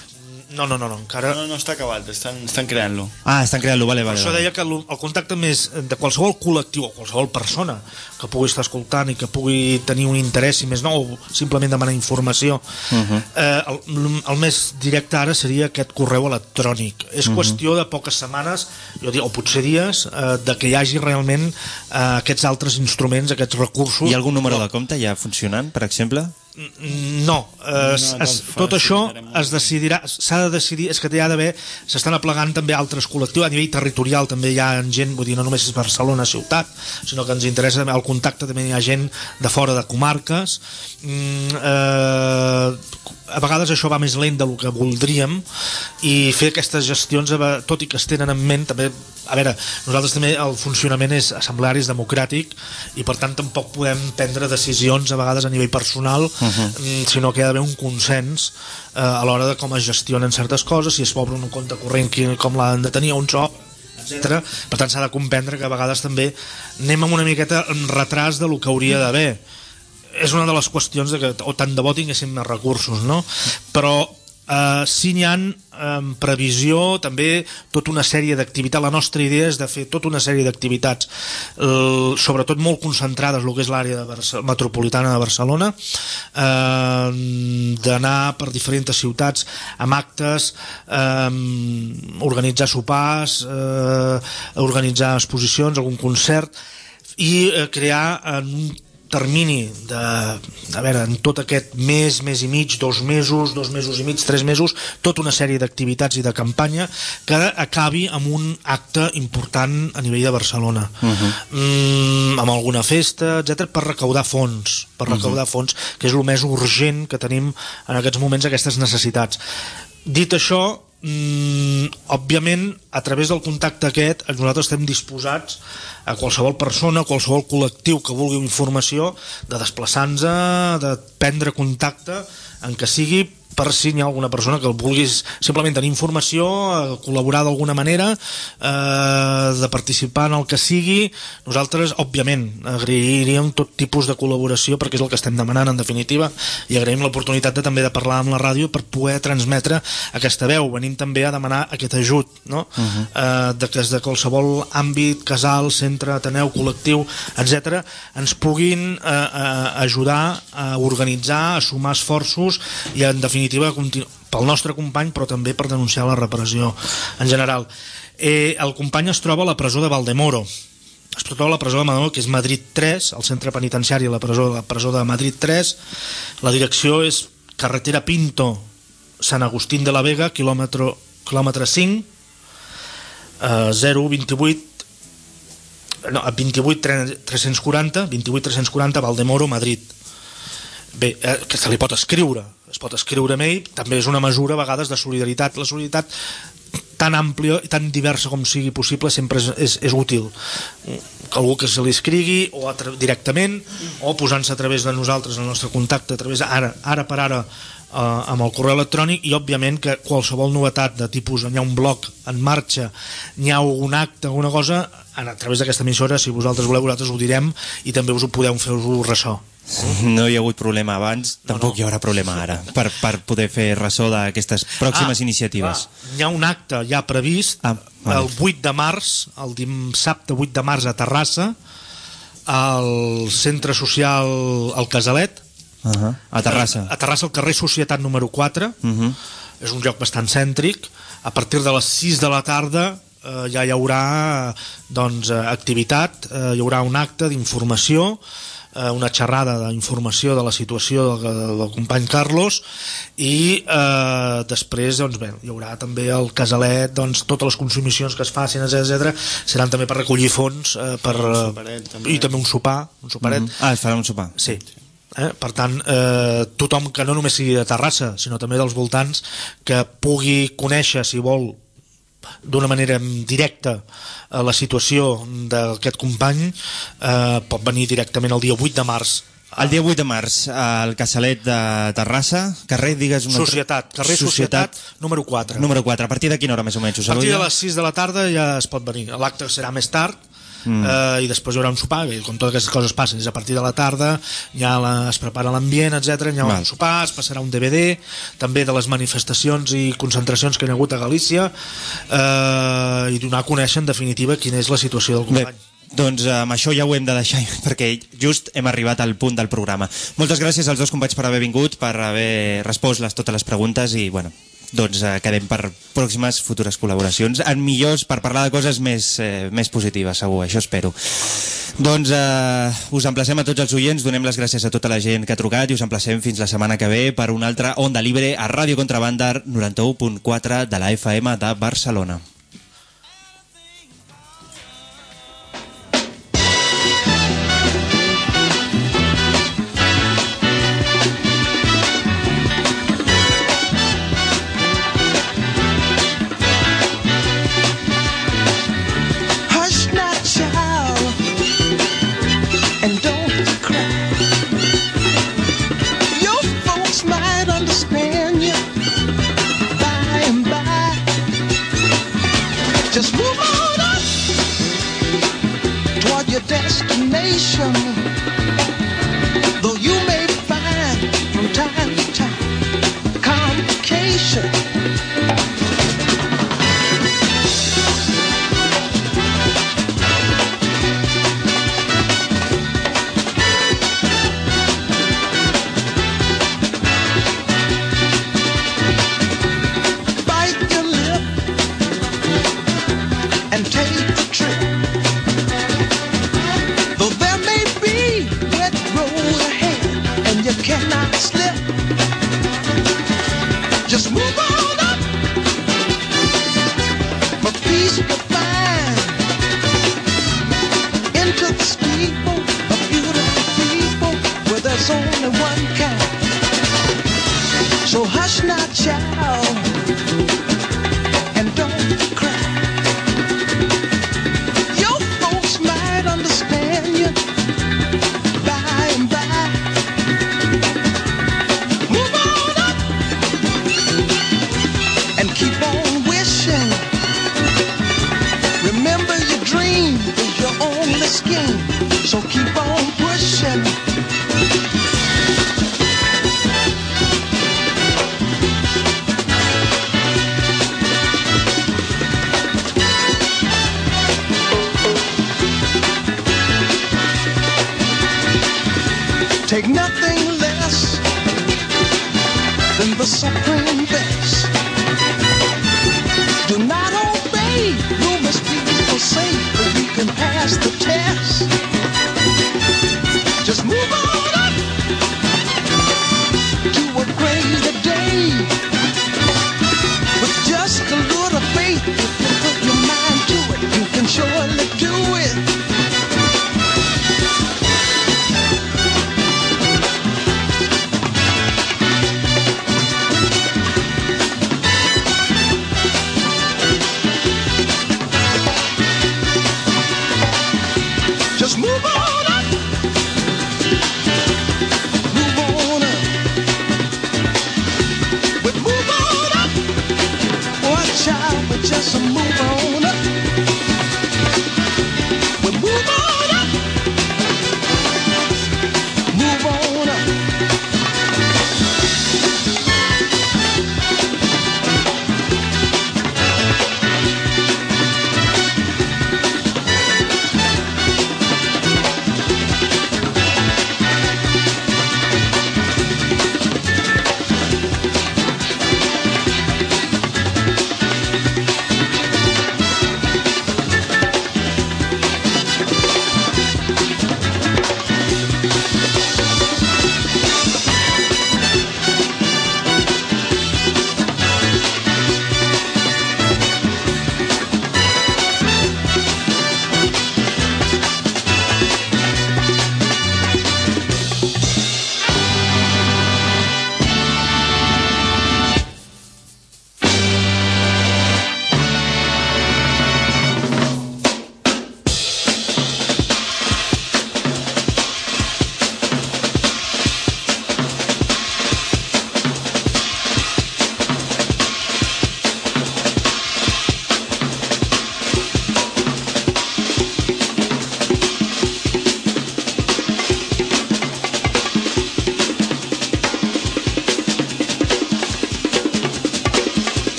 No, no, no, no encara No, no està acabat, estan, estan creant-lo. Ah, estan creant-lo, vale, Per vale. això vale. deia que el, el contacte més de qualsevol col·lectiu o qualsevol persona que pugui estar escoltant i que pugui tenir un interès, si més no, o simplement demanar informació, uh -huh. eh, el, el més directe ara seria aquest correu electrònic. És uh -huh. qüestió de poques setmanes, jo dic, o potser dies, eh, de que hi hagi realment eh, aquests altres instruments, aquests recursos. Hi ha algun número de compte ja funcionant, per exemple? Mm, No, eh, es, es, tot això es decidirà, s'ha de decidir, és que hi ha d'haver, s'estan aplegant també altres col·lectius, a nivell territorial també hi ha gent, vull dir, no només és Barcelona ciutat, sinó que ens interessa el contacte, també hi ha gent de fora de comarques, mm, eh, a vegades això va més lent del que voldríem i fer aquestes gestions, tot i que es tenen en ment, també, a veure, nosaltres també el funcionament és assembleari, és democràtic i per tant tampoc podem prendre decisions a vegades a nivell personal, uh -huh. sinó que hi ha d'haver un consens eh, a l'hora de com es gestionen certes coses, si es obre un compte corrent, com l'han de tenir, on s'obre, etc. Per tant, s'ha de comprendre que a vegades també anem amb una miqueta en retras de lo que hauria d'haver és una de les qüestions de que o tant de bo tinguéssim més recursos no? però eh, sí n'hi ha en previsió també tota una sèrie d'activitats la nostra idea és de fer tota una sèrie d'activitats eh, sobretot molt concentrades el que és l'àrea metropolitana de Barcelona eh, d'anar per diferents ciutats amb actes eh, organitzar sopars eh, organitzar exposicions, algun concert i eh, crear en un termini de, a veure, en tot aquest mes, mes i mig, dos mesos, dos mesos i mig, tres mesos, tota una sèrie d'activitats i de campanya que acabi amb un acte important a nivell de Barcelona. Uh -huh. mm, amb alguna festa, etc per recaudar fons, per recaudar uh -huh. fons, que és el més urgent que tenim en aquests moments, aquestes necessitats. Dit això, mm, òbviament, a través del contacte aquest, nosaltres estem disposats a qualsevol persona, a qualsevol col·lectiu que vulgui informació, de desplaçar-nos, de prendre contacte, en què sigui per si hi ha alguna persona que el vulguis simplement tenir informació, eh, col·laborar d'alguna manera, eh, de participar en el que sigui. Nosaltres, òbviament, agrairíem tot tipus de col·laboració perquè és el que estem demanant, en definitiva, i agraïm l'oportunitat de també de parlar amb la ràdio per poder transmetre aquesta veu. Venim també a demanar aquest ajut, no? Uh -huh. eh, de que des de qualsevol àmbit, casal, centre, ateneu, col·lectiu, etc ens puguin eh, eh, ajudar a organitzar, a sumar esforços i, en definitiva, continu- pel nostre company, però també per denunciar la repressió en general. Eh, el company es troba a la presó de Valdemoro, es troba a la presó de Valdemoro, que és Madrid 3, el centre penitenciari, la presó, la presó de Madrid 3. La direcció és carretera Pinto, Sant Agustín de la Vega, quilòmetre, quilòmetre 5, eh, 028 no, a 28 tre- 340 28 340 Valdemoro, Madrid bé, eh, que se li pot escriure es pot escriure ell, també és una mesura a vegades de solidaritat, la solidaritat tan àmplia i tan diversa com sigui possible sempre és, és, és útil. Que algú que se li escrigui o directament o posant-se a través de nosaltres el nostre contacte a través ara, ara per ara eh, amb el correu electrònic i òbviament que qualsevol novetat de tipus hi ha un blog en marxa n'hi ha algun acte, alguna cosa a través d'aquesta emissora, si vosaltres voleu vosaltres ho direm i també us ho podeu fer-vos ressò No hi ha hagut problema abans, tampoc hi haurà problema ara, per, per poder fer ressò d'aquestes pròximes iniciatives. Clar, hi ha un acte ja previst Ah, vale. el 8 de març, el dissabte 8 de març a Terrassa, al centre social El Casalet, Uh -huh. A Terrassa. a Terrassa al carrer Societat número 4, Uh -huh. és un lloc bastant cèntric, a partir de les 6 de la tarda eh, ja hi haurà doncs, eh, activitat, eh, hi haurà un acte d'informació, eh, una xerrada d'informació de la situació del, del company Carlos i eh, després doncs, bé, hi haurà també el casalet doncs, totes les consumicions que es facin etc seran també per recollir fons eh, per, soparet, també. i també un sopar un soparet Mm. Ah, es farà un sopar. Sí. Eh? Per tant, eh, tothom que no només sigui de Terrassa, sinó també dels voltants, que pugui conèixer, si vol, d'una manera directa eh, la situació d'aquest company, eh, pot venir directament el dia 8 de març El dia 8 de març, al Casalet de Terrassa, carrer, digues... Una Societat, carrer Societat, número 4. Número 4. A partir de quina hora més o menys? A partir de les 6 de la tarda ja es pot venir. L'acte serà més tard, mm. eh, i després hi haurà un sopar, i com totes aquestes coses passen, és a partir de la tarda, ja la, es prepara l'ambient, etc. hi ha Val. un sopar, es passarà un DVD, també de les manifestacions i concentracions que hi ha hagut a Galícia, eh, i donar a conèixer, en definitiva, quina és la situació del Bé, company. doncs eh, amb això ja ho hem de deixar perquè just hem arribat al punt del programa. Moltes gràcies als dos companys per haver vingut, per haver respost les, totes les preguntes i bueno, doncs eh, quedem per pròximes futures col·laboracions, en millors per parlar de coses més, eh, més positives, segur, això espero. Doncs eh, us emplacem a tots els oients, donem les gràcies a tota la gent que ha trucat i us emplacem fins la setmana que ve per una altra Onda Libre a Ràdio Contrabanda 91.4 de la FM de Barcelona. So keep on.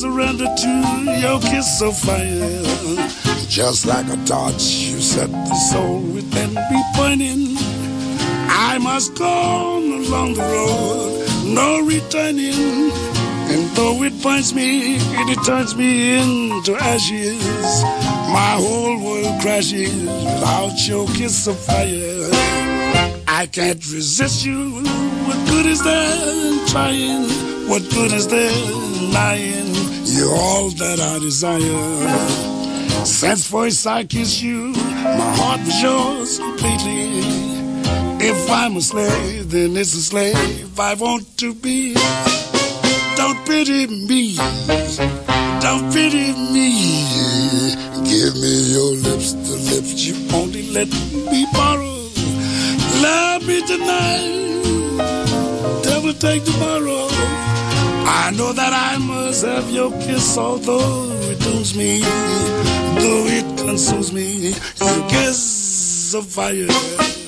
Surrender to your kiss of fire. Just like a torch, you set the soul within me burning. I must go on along the road, no returning. And though it burns me, it turns me into ashes. My whole world crashes without your kiss of fire. I can't resist you. What good is there in trying? What good is there in lying? You're all that I desire. Since first I kissed you, my heart was yours completely. If I'm a slave, then it's a slave I want to be. Don't pity me. Don't pity me. Give me your lips, the lips you only let me borrow. Love me tonight. Devil take tomorrow. pois é pior que só dor me, though it consumes me, it gets a fire.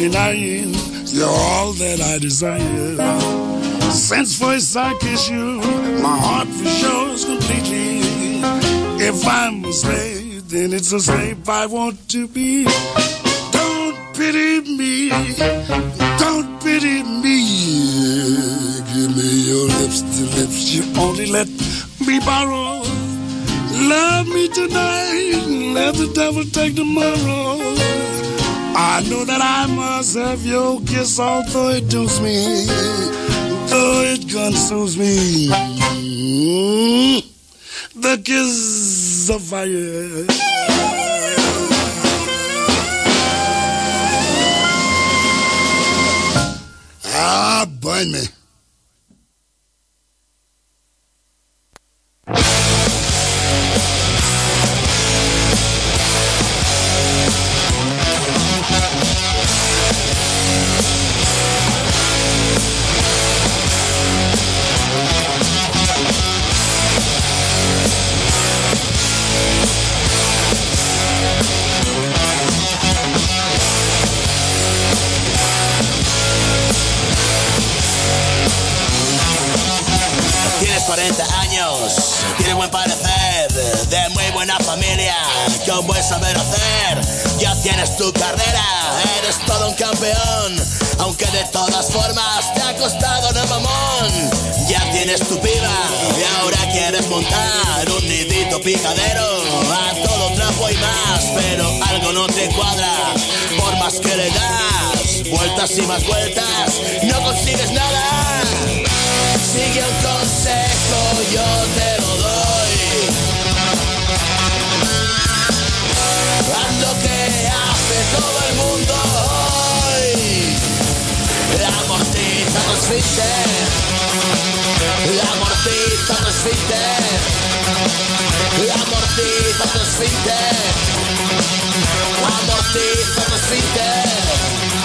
Denying? You're all that I desire. Since first I kiss you, my heart was yours completely. If I'm a slave, then it's a slave I want to be. Don't pity me. Don't pity me. Give me your lips, the lips you only let me borrow. Love me tonight, let the devil take tomorrow. I know that I must have your kiss, although it dooms me, though it consumes me. Mm, The kiss of fire. Ah, burn me. Un nidito picadero, a todo trapo y más, pero algo no te cuadra, por más que le das, vueltas y más vueltas, no consigues nada. Sigue un consejo, yo te lo doy. Haz lo que hace todo el mundo hoy. Amortiza la morcita no existe. La morcita no existe. La morcita no existe.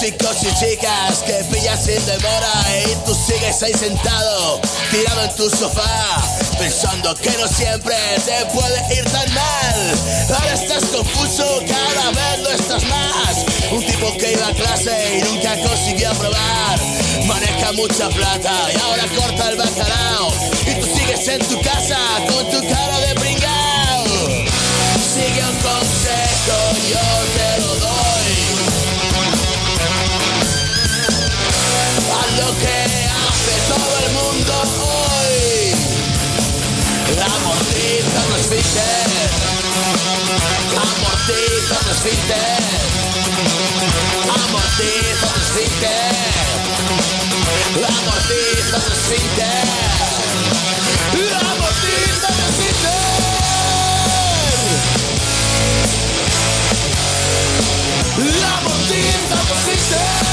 Chicos y chicas que pillas sin demora y tú sigues ahí sentado, tirado en tu sofá, pensando que no siempre te puede ir tan mal. Ahora estás confuso, cada vez lo estás más. Un tipo que iba a clase y nunca consiguió aprobar, maneja mucha plata y ahora corta el bacalao. Y tú sigues en tu casa con tu cara de pringao. Sigue un consejo, yo Amortiza los tintes. Amortiza los tintes. Amortiza los tintes. Amortiza los tintes. Amortiza los tintes.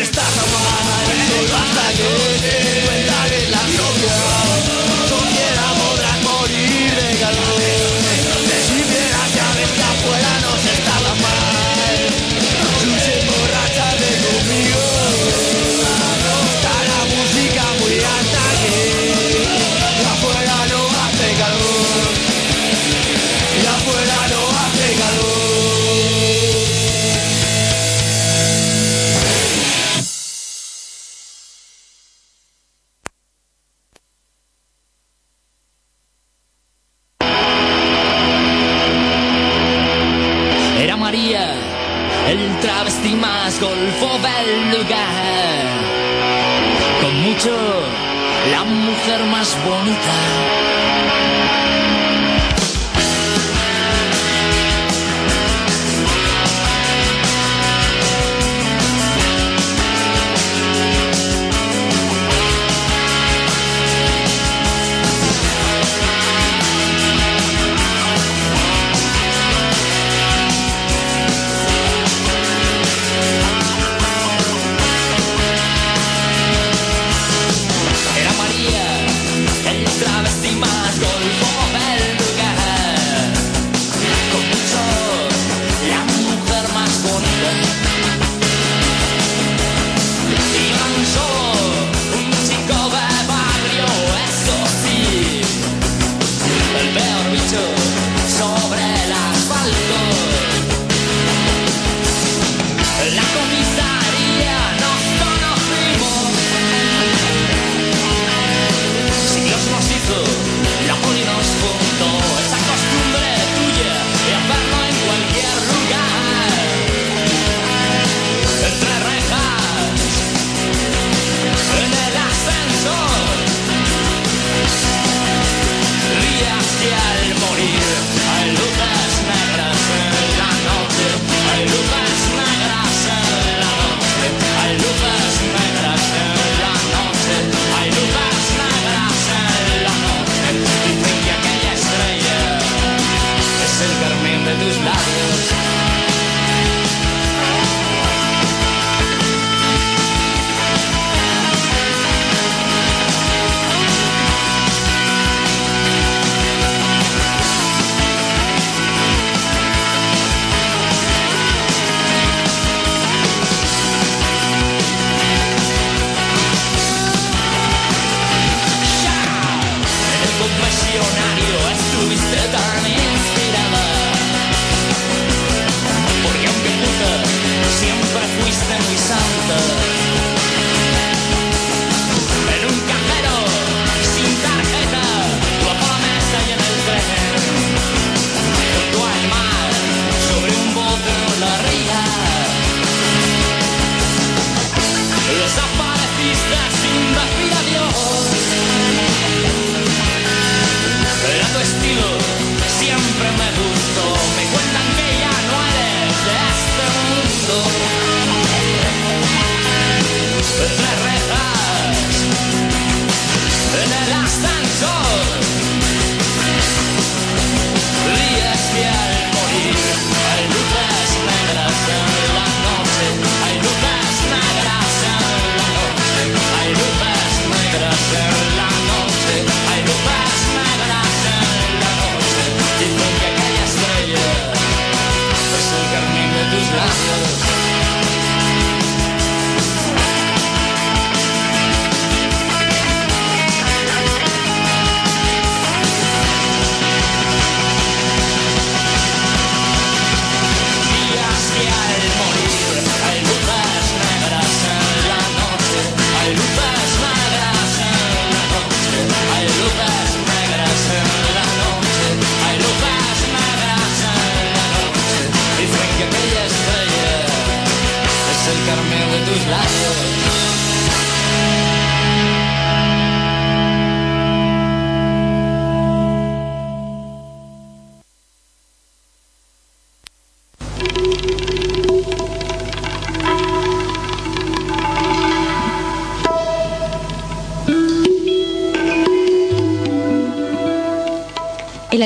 estás a mano en tu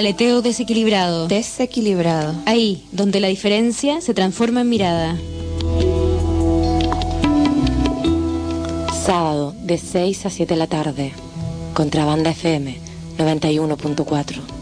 Aleteo desequilibrado. Desequilibrado. Ahí, donde la diferencia se transforma en mirada. Sábado, de 6 a 7 de la tarde. Contrabanda FM 91.4.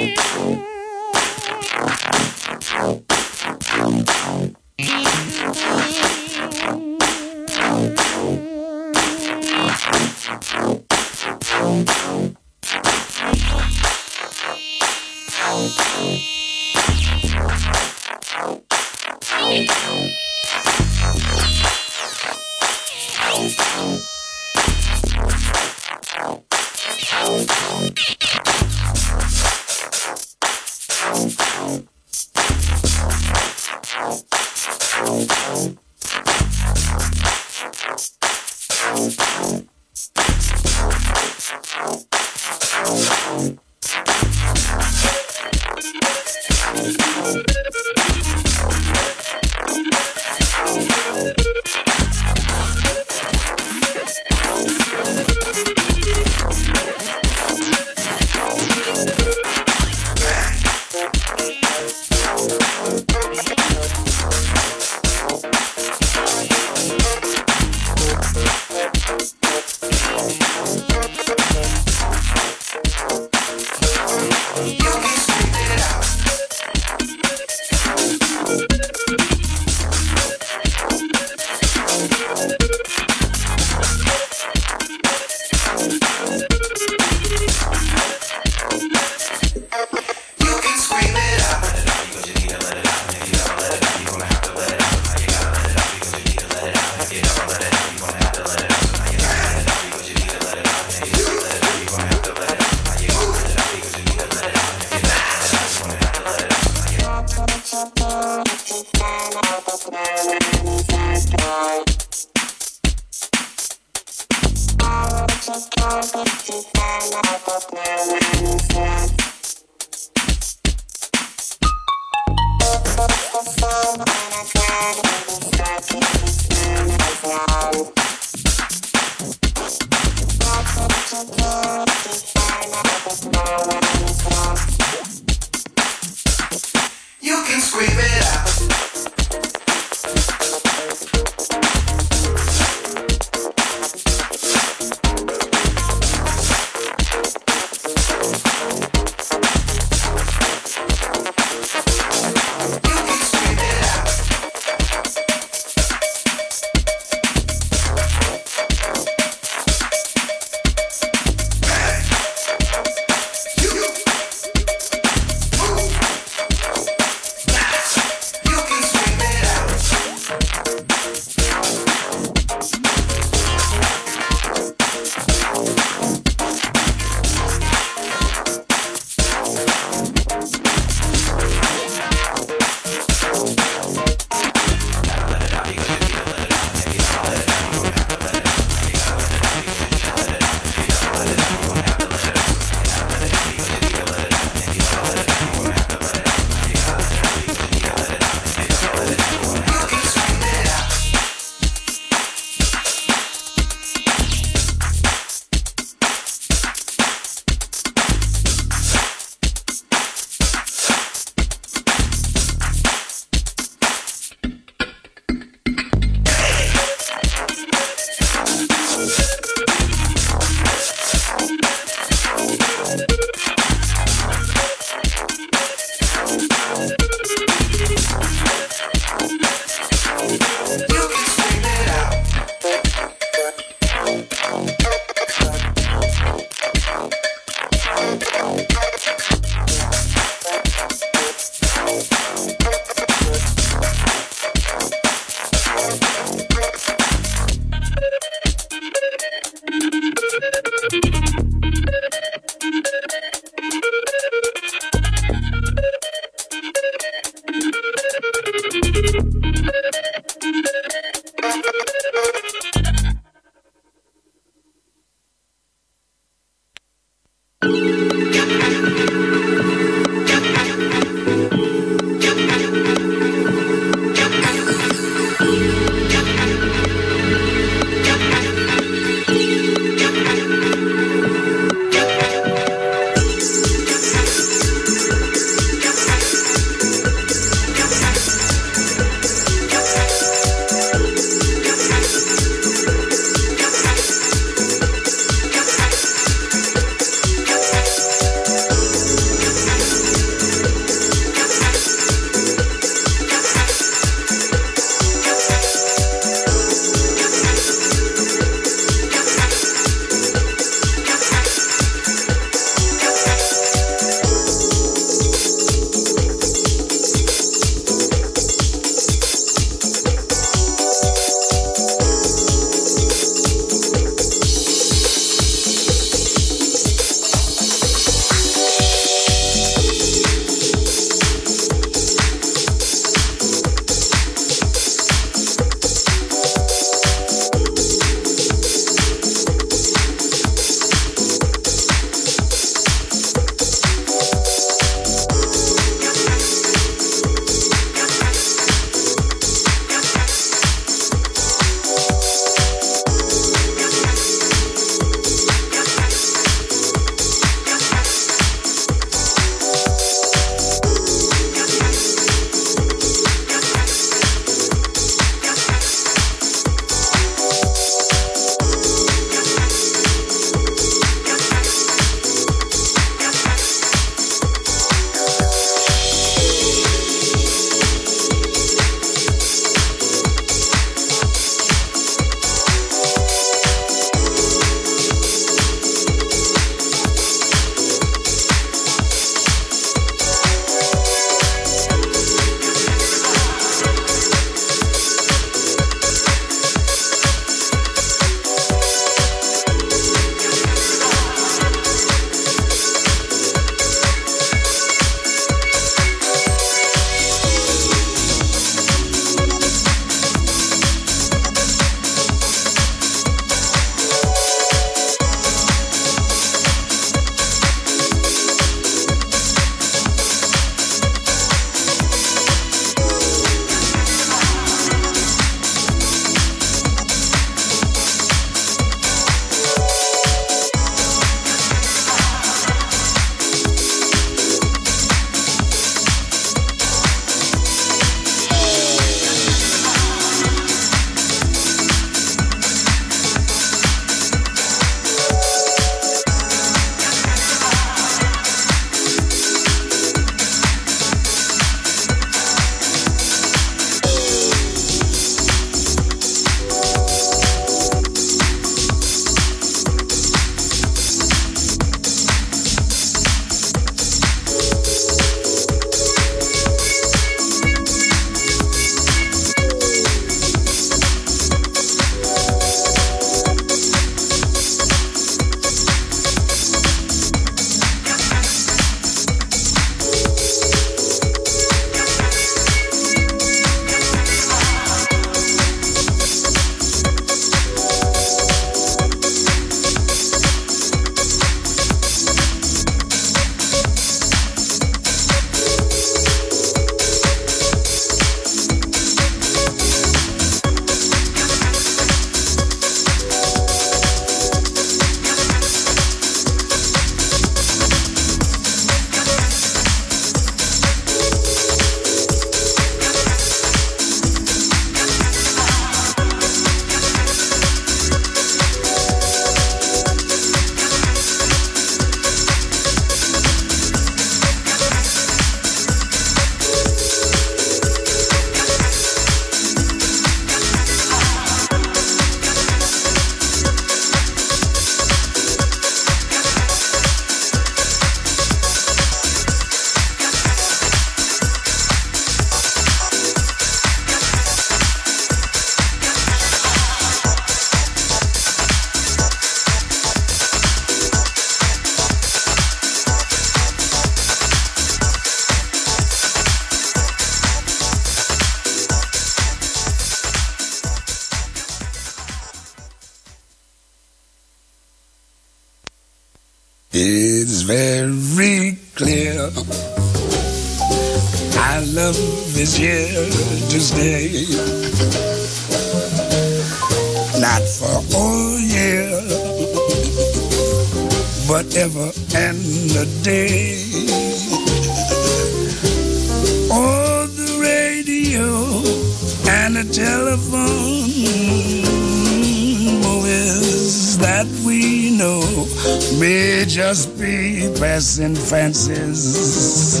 and fences,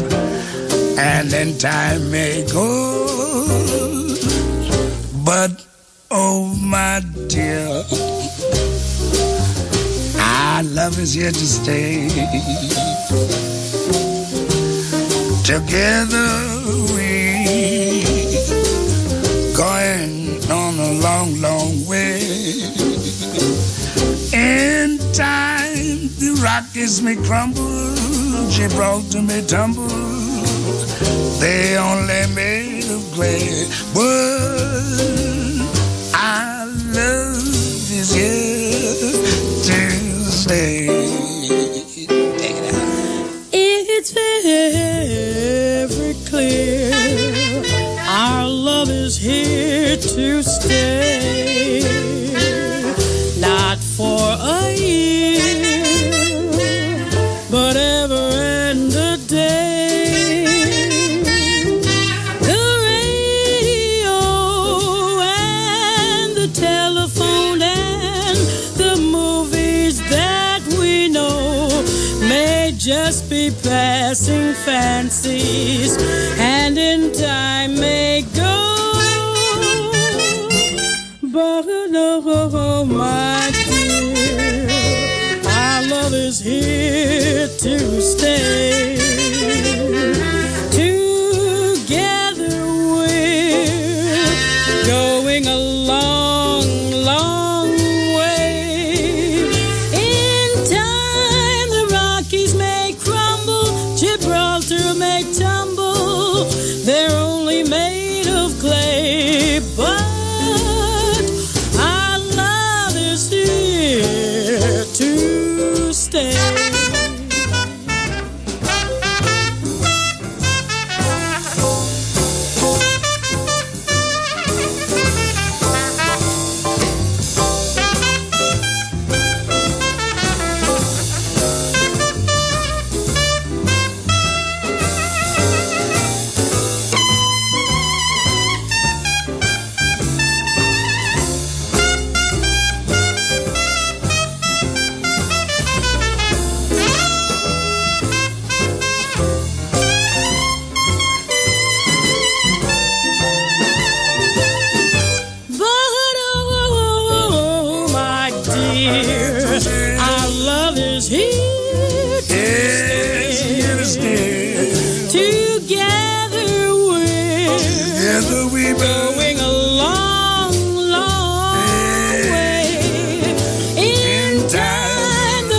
and then time may go. But oh my dear, our love is here to stay. Together we going on a long, long way. In time, the Rockies may crumble she brought to me tumbles. They only made of clay. Wood